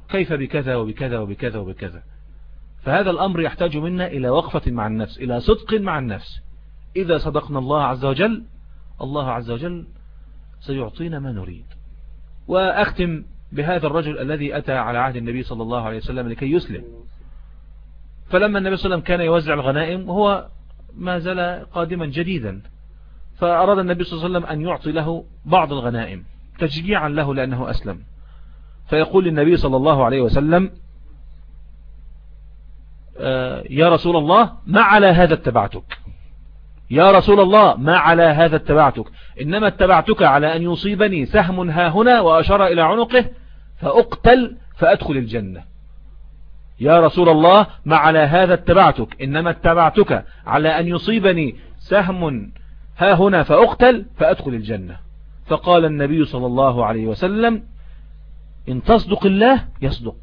كيف بكذا وبكذا وبكذا وبكذا. فهذا الأمر يحتاج منا إلى وقفة مع النفس إلى صدق مع النفس. إذا صدقنا الله عز وجل الله عز وجل سيعطينا ما نريد. وأختم بهذا الرجل الذي أتى على عهد النبي صلى الله عليه وسلم لكي يسلم. فلما النبي صلى الله عليه وسلم كان يوزع الغنائم وهو ما زال قادما جديدا. فأراد النبي صلى الله عليه وسلم أن يعطي له بعض الغنائم تشجيعا له لأنه أسلم. فيقول للنبي صلى الله عليه وسلم آه، يا رسول الله ما على هذا اتبعتك؟ يا رسول الله ما على هذا اتبعتك؟ إنما اتبعتك على أن يصيبني سهم ها هنا وأشار إلى عنقه فأقتل فأدخل الجنة. يا رسول الله ما على هذا اتبعتك؟ إنما اتبعتك على أن يصيبني سهم ها هنا فأقتل فأدخل الجنة. فقال النبي صلى الله عليه وسلم إن تصدق الله يصدق.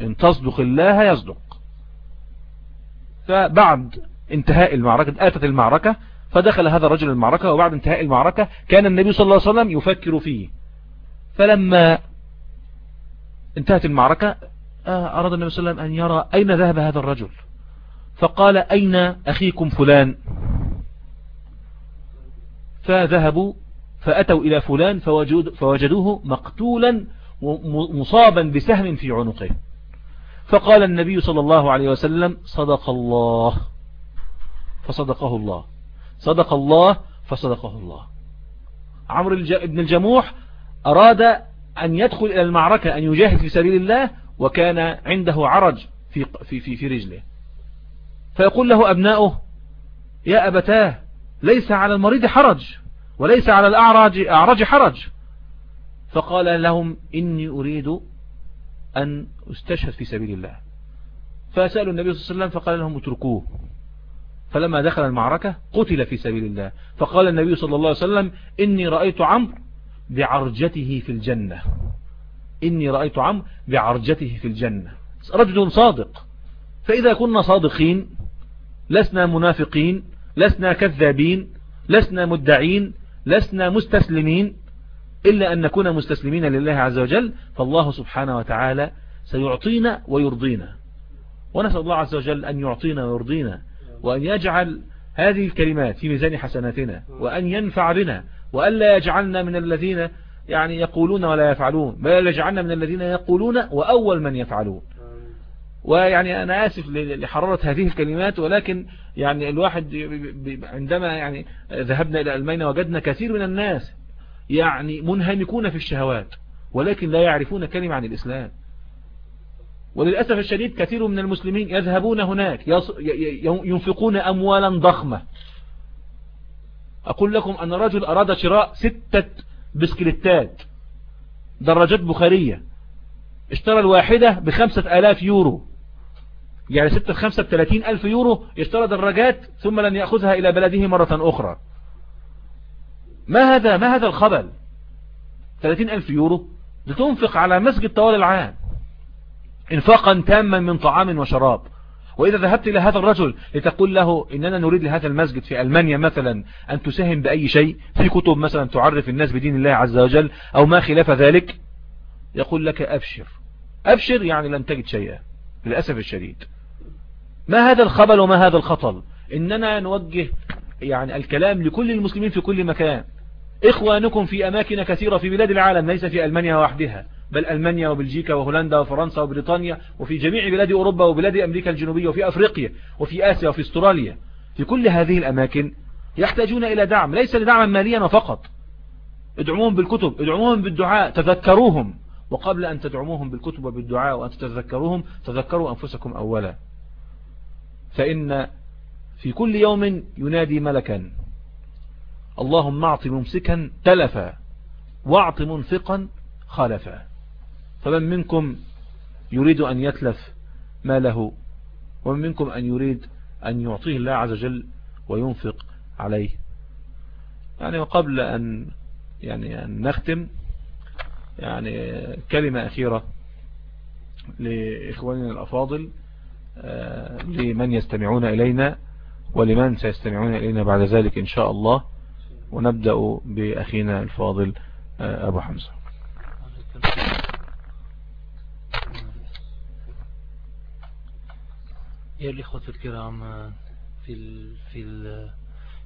إن تصدق الله يصدق. فبعد انتهاء المعركة آتت المعركة فدخل هذا الرجل المعركة وبعد انتهاء المعركة كان النبي صلى الله عليه وسلم يفكر فيه. فلما انتهت المعركة آه، أراد النبي صلى الله عليه وسلم أن يرى أين ذهب هذا الرجل. فقال أين أخيكم فلان؟ فذهبوا فأتوا إلى فلان فوجدوه مقتولا مصابا بسهم في عنقه. فقال النبي صلى الله عليه وسلم صدق الله فصدقه الله. صدق الله فصدقه الله. عمرو بن الجموح أراد أن يدخل إلى المعركة أن يجاهد في سبيل الله وكان عنده عرج في, في, في, في رجله. فيقول له أبناؤه يا أبتاه ليس على المريض حرج وليس على الأعرج أعرج حرج. فقال لهم إني أريد أن أستشهد في سبيل الله. فسألوا النبي صلى الله عليه وسلم فقال لهم اتركوه. فلما دخل المعركة قتل في سبيل الله. فقال النبي صلى الله عليه وسلم إني رأيت عمرو بعرجته في الجنة. إني رأيت عمرو بعرجته في الجنة. رجل صادق. فإذا كنا صادقين لسنا منافقين لسنا كذابين لسنا مدعين لسنا مستسلمين إلا أن نكون مستسلمين لله عز وجل فالله سبحانه وتعالى سيعطينا ويرضينا. ونسأل الله عز وجل أن يعطينا ويرضينا وأن يجعل هذه الكلمات في ميزان حسناتنا وأن ينفع بنا وأن لا يجعلنا من الذين يعني يقولون ولا يفعلون بل يجعلنا من الذين يقولون وأول من يفعلون. ويعني أنا آسف لحرارة هذه الكلمات ولكن يعني الواحد عندما يعني ذهبنا إلى ألمانيا وجدنا كثير من الناس يعني منهمكون في الشهوات ولكن لا يعرفون كلمة عن الإسلام. وللأسف الشديد كثير من المسلمين يذهبون هناك ينفقون أموالا ضخمة. أقول لكم أن رجل أراد شراء ستة بسكليتات دراجات بخارية اشترى الواحدة بخمسة آلاف يورو. يعني ستة خمسة بثلاثين ألف يورو اشترى دراجات ثم لن يأخذها إلى بلده مرة أخرى. ما هذا ما هذا الخبل؟ 30 ألف يورو لتنفق على مسجد طوال العام. انفاقا تاما من طعام وشراب. وإذا ذهبت إلى هذا الرجل لتقول له إننا نريد لهذا المسجد في ألمانيا مثلا أن تساهم بأي شيء في كتب مثلا تعرف الناس بدين الله عز وجل أو ما خلاف ذلك يقول لك أبشر. أبشر يعني لن تجد شيئا للأسف الشديد. ما هذا الخبل وما هذا الخطل؟ إننا نوجه يعني الكلام لكل المسلمين في كل مكان. إخوانكم في أماكن كثيرة في بلاد العالم ليس في ألمانيا وحدها بل ألمانيا وبلجيكا وهولندا وفرنسا وبريطانيا وفي جميع بلاد أوروبا وبلاد أمريكا الجنوبية وفي أفريقيا وفي آسيا وفي أستراليا. في كل هذه الأماكن يحتاجون إلى دعم ليس لدعما ماليا فقط. ادعموهم بالكتب ادعموهم بالدعاء تذكروهم. وقبل أن تدعموهم بالكتب وبالدعاء وأن تتذكروهم تذكروا أنفسكم أولا. فإن في كل يوم ينادي ملكا. اللهم اعط ممسكا تلفا واعط منفقا خلفا. فمن منكم يريد أن يتلف ماله ومن منكم أن يريد أن يعطيه الله عز وجل وينفق عليه. يعني وقبل أن يعني أن نختم يعني كلمة أخيرة لإخواننا الأفاضل آه، لمن يستمعون إلينا ولمن سيستمعون إلينا بعد ذلك إن شاء الله. ونبدأ بأخينا الفاضل أبو حمزة. يا الإخوة الكرام في ال في ال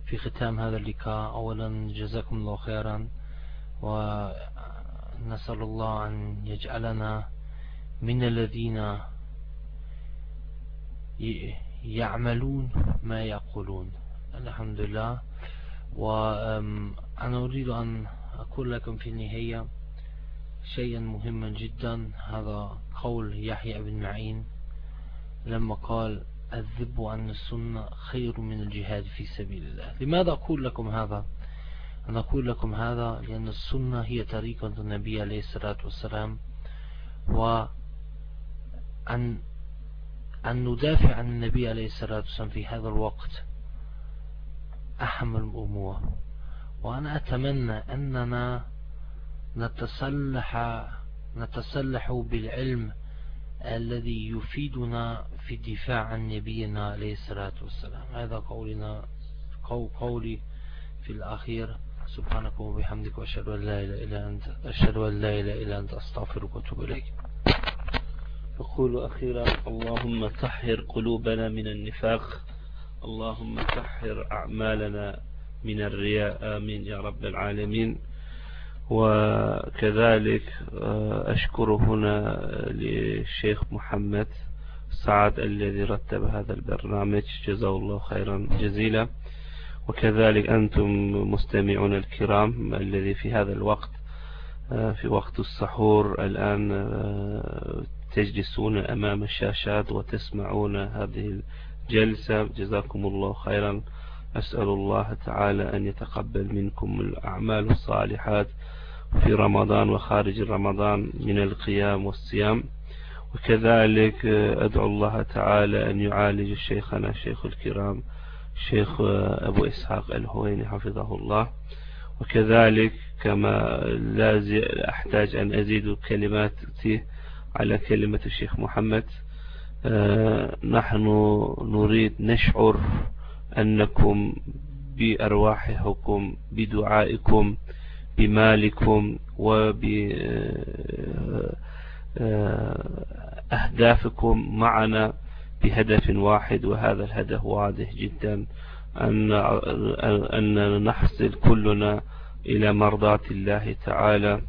في ختام هذا اللقاء أولا جزاكم الله خيرا ونسأل الله أن يجعلنا من الذين يعملون ما يقولون. الحمد لله. وأنا أريد أن أقول لكم في النهاية شيئا مهما جدا. هذا قول يحيى بن معين لما قال الذب عن السنة خير من الجهاد في سبيل الله. لماذا أقول لكم هذا؟ أنا أقول لكم هذا لأن السنة هي طريقة النبي عليه الصلاة والسلام وأن أن ندافع عن النبي عليه الصلاة والسلام في هذا الوقت. أهم الأمور. وأنا أتمنى أننا نتسلح نتسلح بالعلم الذي يفيدنا في الدفاع عن نبينا عليه الصلاة والسلام. هذا قولنا قولي في الأخير. سبحانك وبحمدك وأشهد أن لا إله إلا أنت أشهد أن لا إله إلا أنت أستغفرك وأتوب إليك. أقول أخيرا اللهم طهر قلوبنا من النفاق. اللهم طهر أعمالنا من الرياء آمين يا رب العالمين. وكذلك آه، أشكر هنا للشيخ محمد سعد الذي رتب هذا البرنامج. جزاه الله خيرا جزيلا. وكذلك أنتم مستمعون الكرام الذي في هذا الوقت آه، في وقت السحور الآن آه، تجلسون أمام الشاشات وتسمعون هذه الجلسة جزاكم الله خيرا. أسأل الله تعالى أن يتقبل منكم الأعمال الصالحات في رمضان وخارج رمضان من القيام والصيام. وكذلك أدعو الله تعالى أن يعالج شيخنا الشيخ الكرام شيخ أبو إسحاق الهويني حفظه الله. وكذلك كما لا أحتاج أن أزيد كلماتي على كلمة الشيخ محمد. نحن نريد نشعر أنكم بأرواحكم بدعائكم بمالكم وبأهدافكم معنا بهدف واحد وهذا الهدف واضح جدا أن, أن نحصل كلنا إلى مرضاة الله تعالى.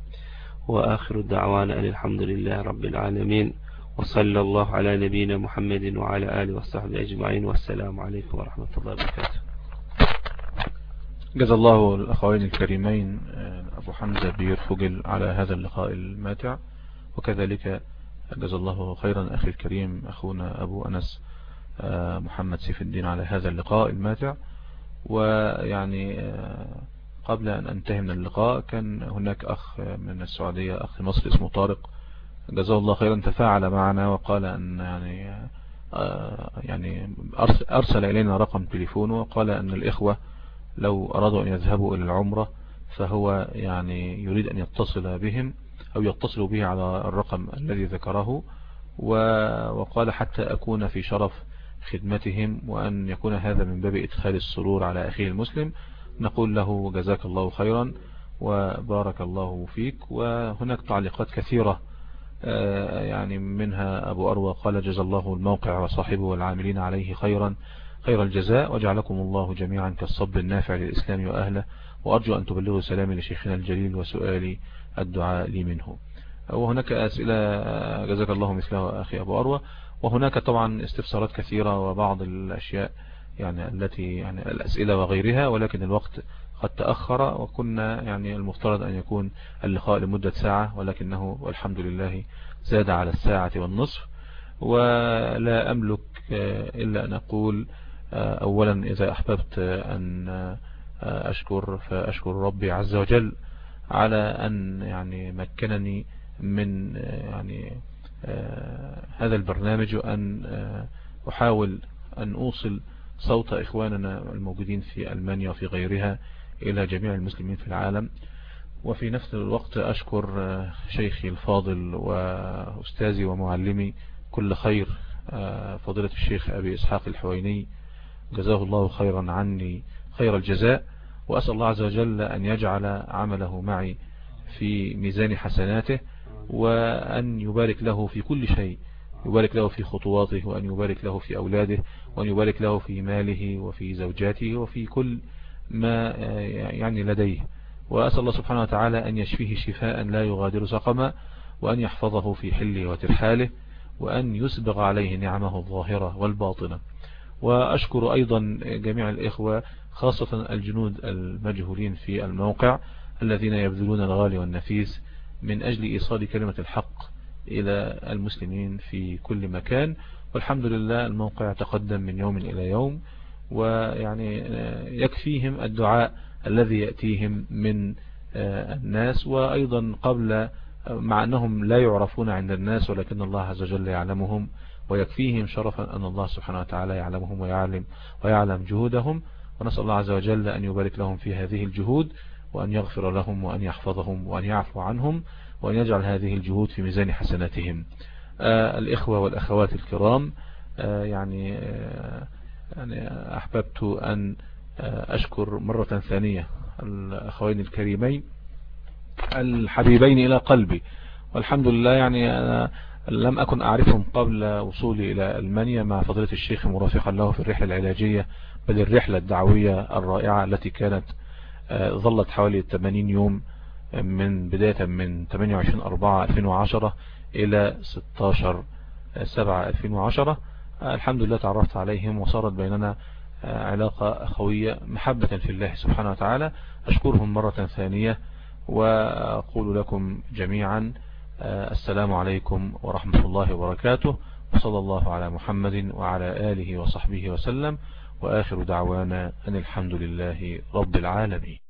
وآخر دعوانا أن الحمد لله رب العالمين. وصلى الله على نبينا محمد وعلى آله وصحبه أجمعين والسلام عليكم ورحمة الله وبركاته. جزا الله الأخوين الكريمين أبو حمزة بيرفجل على هذا اللقاء الماتع وكذلك جزا الله خيرا أخي الكريم أخونا أبو أنس محمد سيف الدين على هذا اللقاء الماتع. ويعني قبل أن أنتهي من اللقاء كان هناك أخ من السعودية أخ مصري اسمه طارق جزاه الله خيرا تفاعل معنا وقال أن يعني يعني أرسل إلينا رقم تليفونه وقال أن الإخوة لو أرادوا أن يذهبوا إلى العمرة فهو يعني يريد أن يتصل بهم أو يتصلوا به على الرقم الذي ذكره وقال حتى أكون في شرف خدمتهم وأن يكون هذا من باب إدخال السرور على أخيه المسلم. نقول له جزاك الله خيرا وبارك الله فيك. وهناك تعليقات كثيرة آه، يعني منها أبو أروى قال جزا الله الموقع وصاحبه والعاملين عليه خيرا خير الجزاء وجعلكم الله جميعا كالصب النافع للإسلام وأهله وأرجو أن تبلغوا سلامي لشيخنا الجليل وسؤالي الدعاء لي منه. وهناك أسئلة جزاك الله مثلها أخي أبو أروى. وهناك طبعا استفسارات كثيرة وبعض الأشياء يعني التي يعني الأسئلة وغيرها ولكن الوقت قد تأخر وكنا يعني المفترض أن يكون اللقاء لمدة ساعة ولكنه والحمد لله زاد على الساعة والنصف. ولا أملك إلا أن أقول أولا إذا أحببت أن أشكر فأشكر ربي عز وجل على أن يعني مكنني من يعني هذا البرنامج وأن أحاول أن أوصل صوت إخواننا الموجودين في ألمانيا وفي غيرها إلى جميع المسلمين في العالم. وفي نفس الوقت أشكر شيخي الفاضل وأستاذي ومعلمي كل خير فضيلة الشيخ أبي إسحاق الحويني. جزاه الله خيرا عني خير الجزاء. وأسأل الله عز وجل أن يجعل عمله معي في ميزان حسناته وأن يبارك له في كل شيء يبارك له في خطواته وأن يبارك له في أولاده وأن يبارك له في ماله وفي زوجاته وفي كل ما يعني لديه. وأسأل الله سبحانه وتعالى أن يشفيه شفاء لا يغادر سقما وأن يحفظه في حله وترحاله وأن يسبغ عليه نعمه الظاهرة والباطنة. وأشكر أيضا جميع الإخوة خاصة الجنود المجهولين في الموقع الذين يبذلون الغالي والنفيس من أجل إيصال كلمة الحق إلى المسلمين في كل مكان. والحمد لله الموقع تقدم من يوم إلى يوم. ويعني يكفيهم الدعاء الذي يأتيهم من الناس. وأيضا قبل مع أنهم لا يعرفون عند الناس ولكن الله عز وجل يعلمهم ويكفيهم شرفا أن الله سبحانه وتعالى يعلمهم ويعلم, ويعلم جهودهم. ونسأل الله عز وجل أن يبارك لهم في هذه الجهود وأن يغفر لهم وأن يحفظهم وأن يعفو عنهم وأن يجعل هذه الجهود في ميزان حسناتهم. آه الإخوة والأخوات الكرام آه يعني, آه يعني أحببت أن أشكر مرة ثانية الأخوين الكريمين الحبيبين إلى قلبي. والحمد لله يعني أنا لم أكن أعرفهم قبل وصولي إلى ألمانيا مع فضيلة الشيخ مرافقا له في الرحلة العلاجية بل الرحلة الدعوية الرائعة التي كانت ظلت حوالي 80 يوم من بداية من 28 4 2010 إلى 16 7 2010 الحمد لله تعرفت عليهم وصارت بيننا علاقة أخوية محبة في الله سبحانه وتعالى. أشكرهم مرة ثانية وأقول لكم جميعا السلام عليكم ورحمة الله وبركاته. وصلى الله على محمد وعلى آله وصحبه وسلم. وآخر دعوانا أن الحمد لله رب العالمين.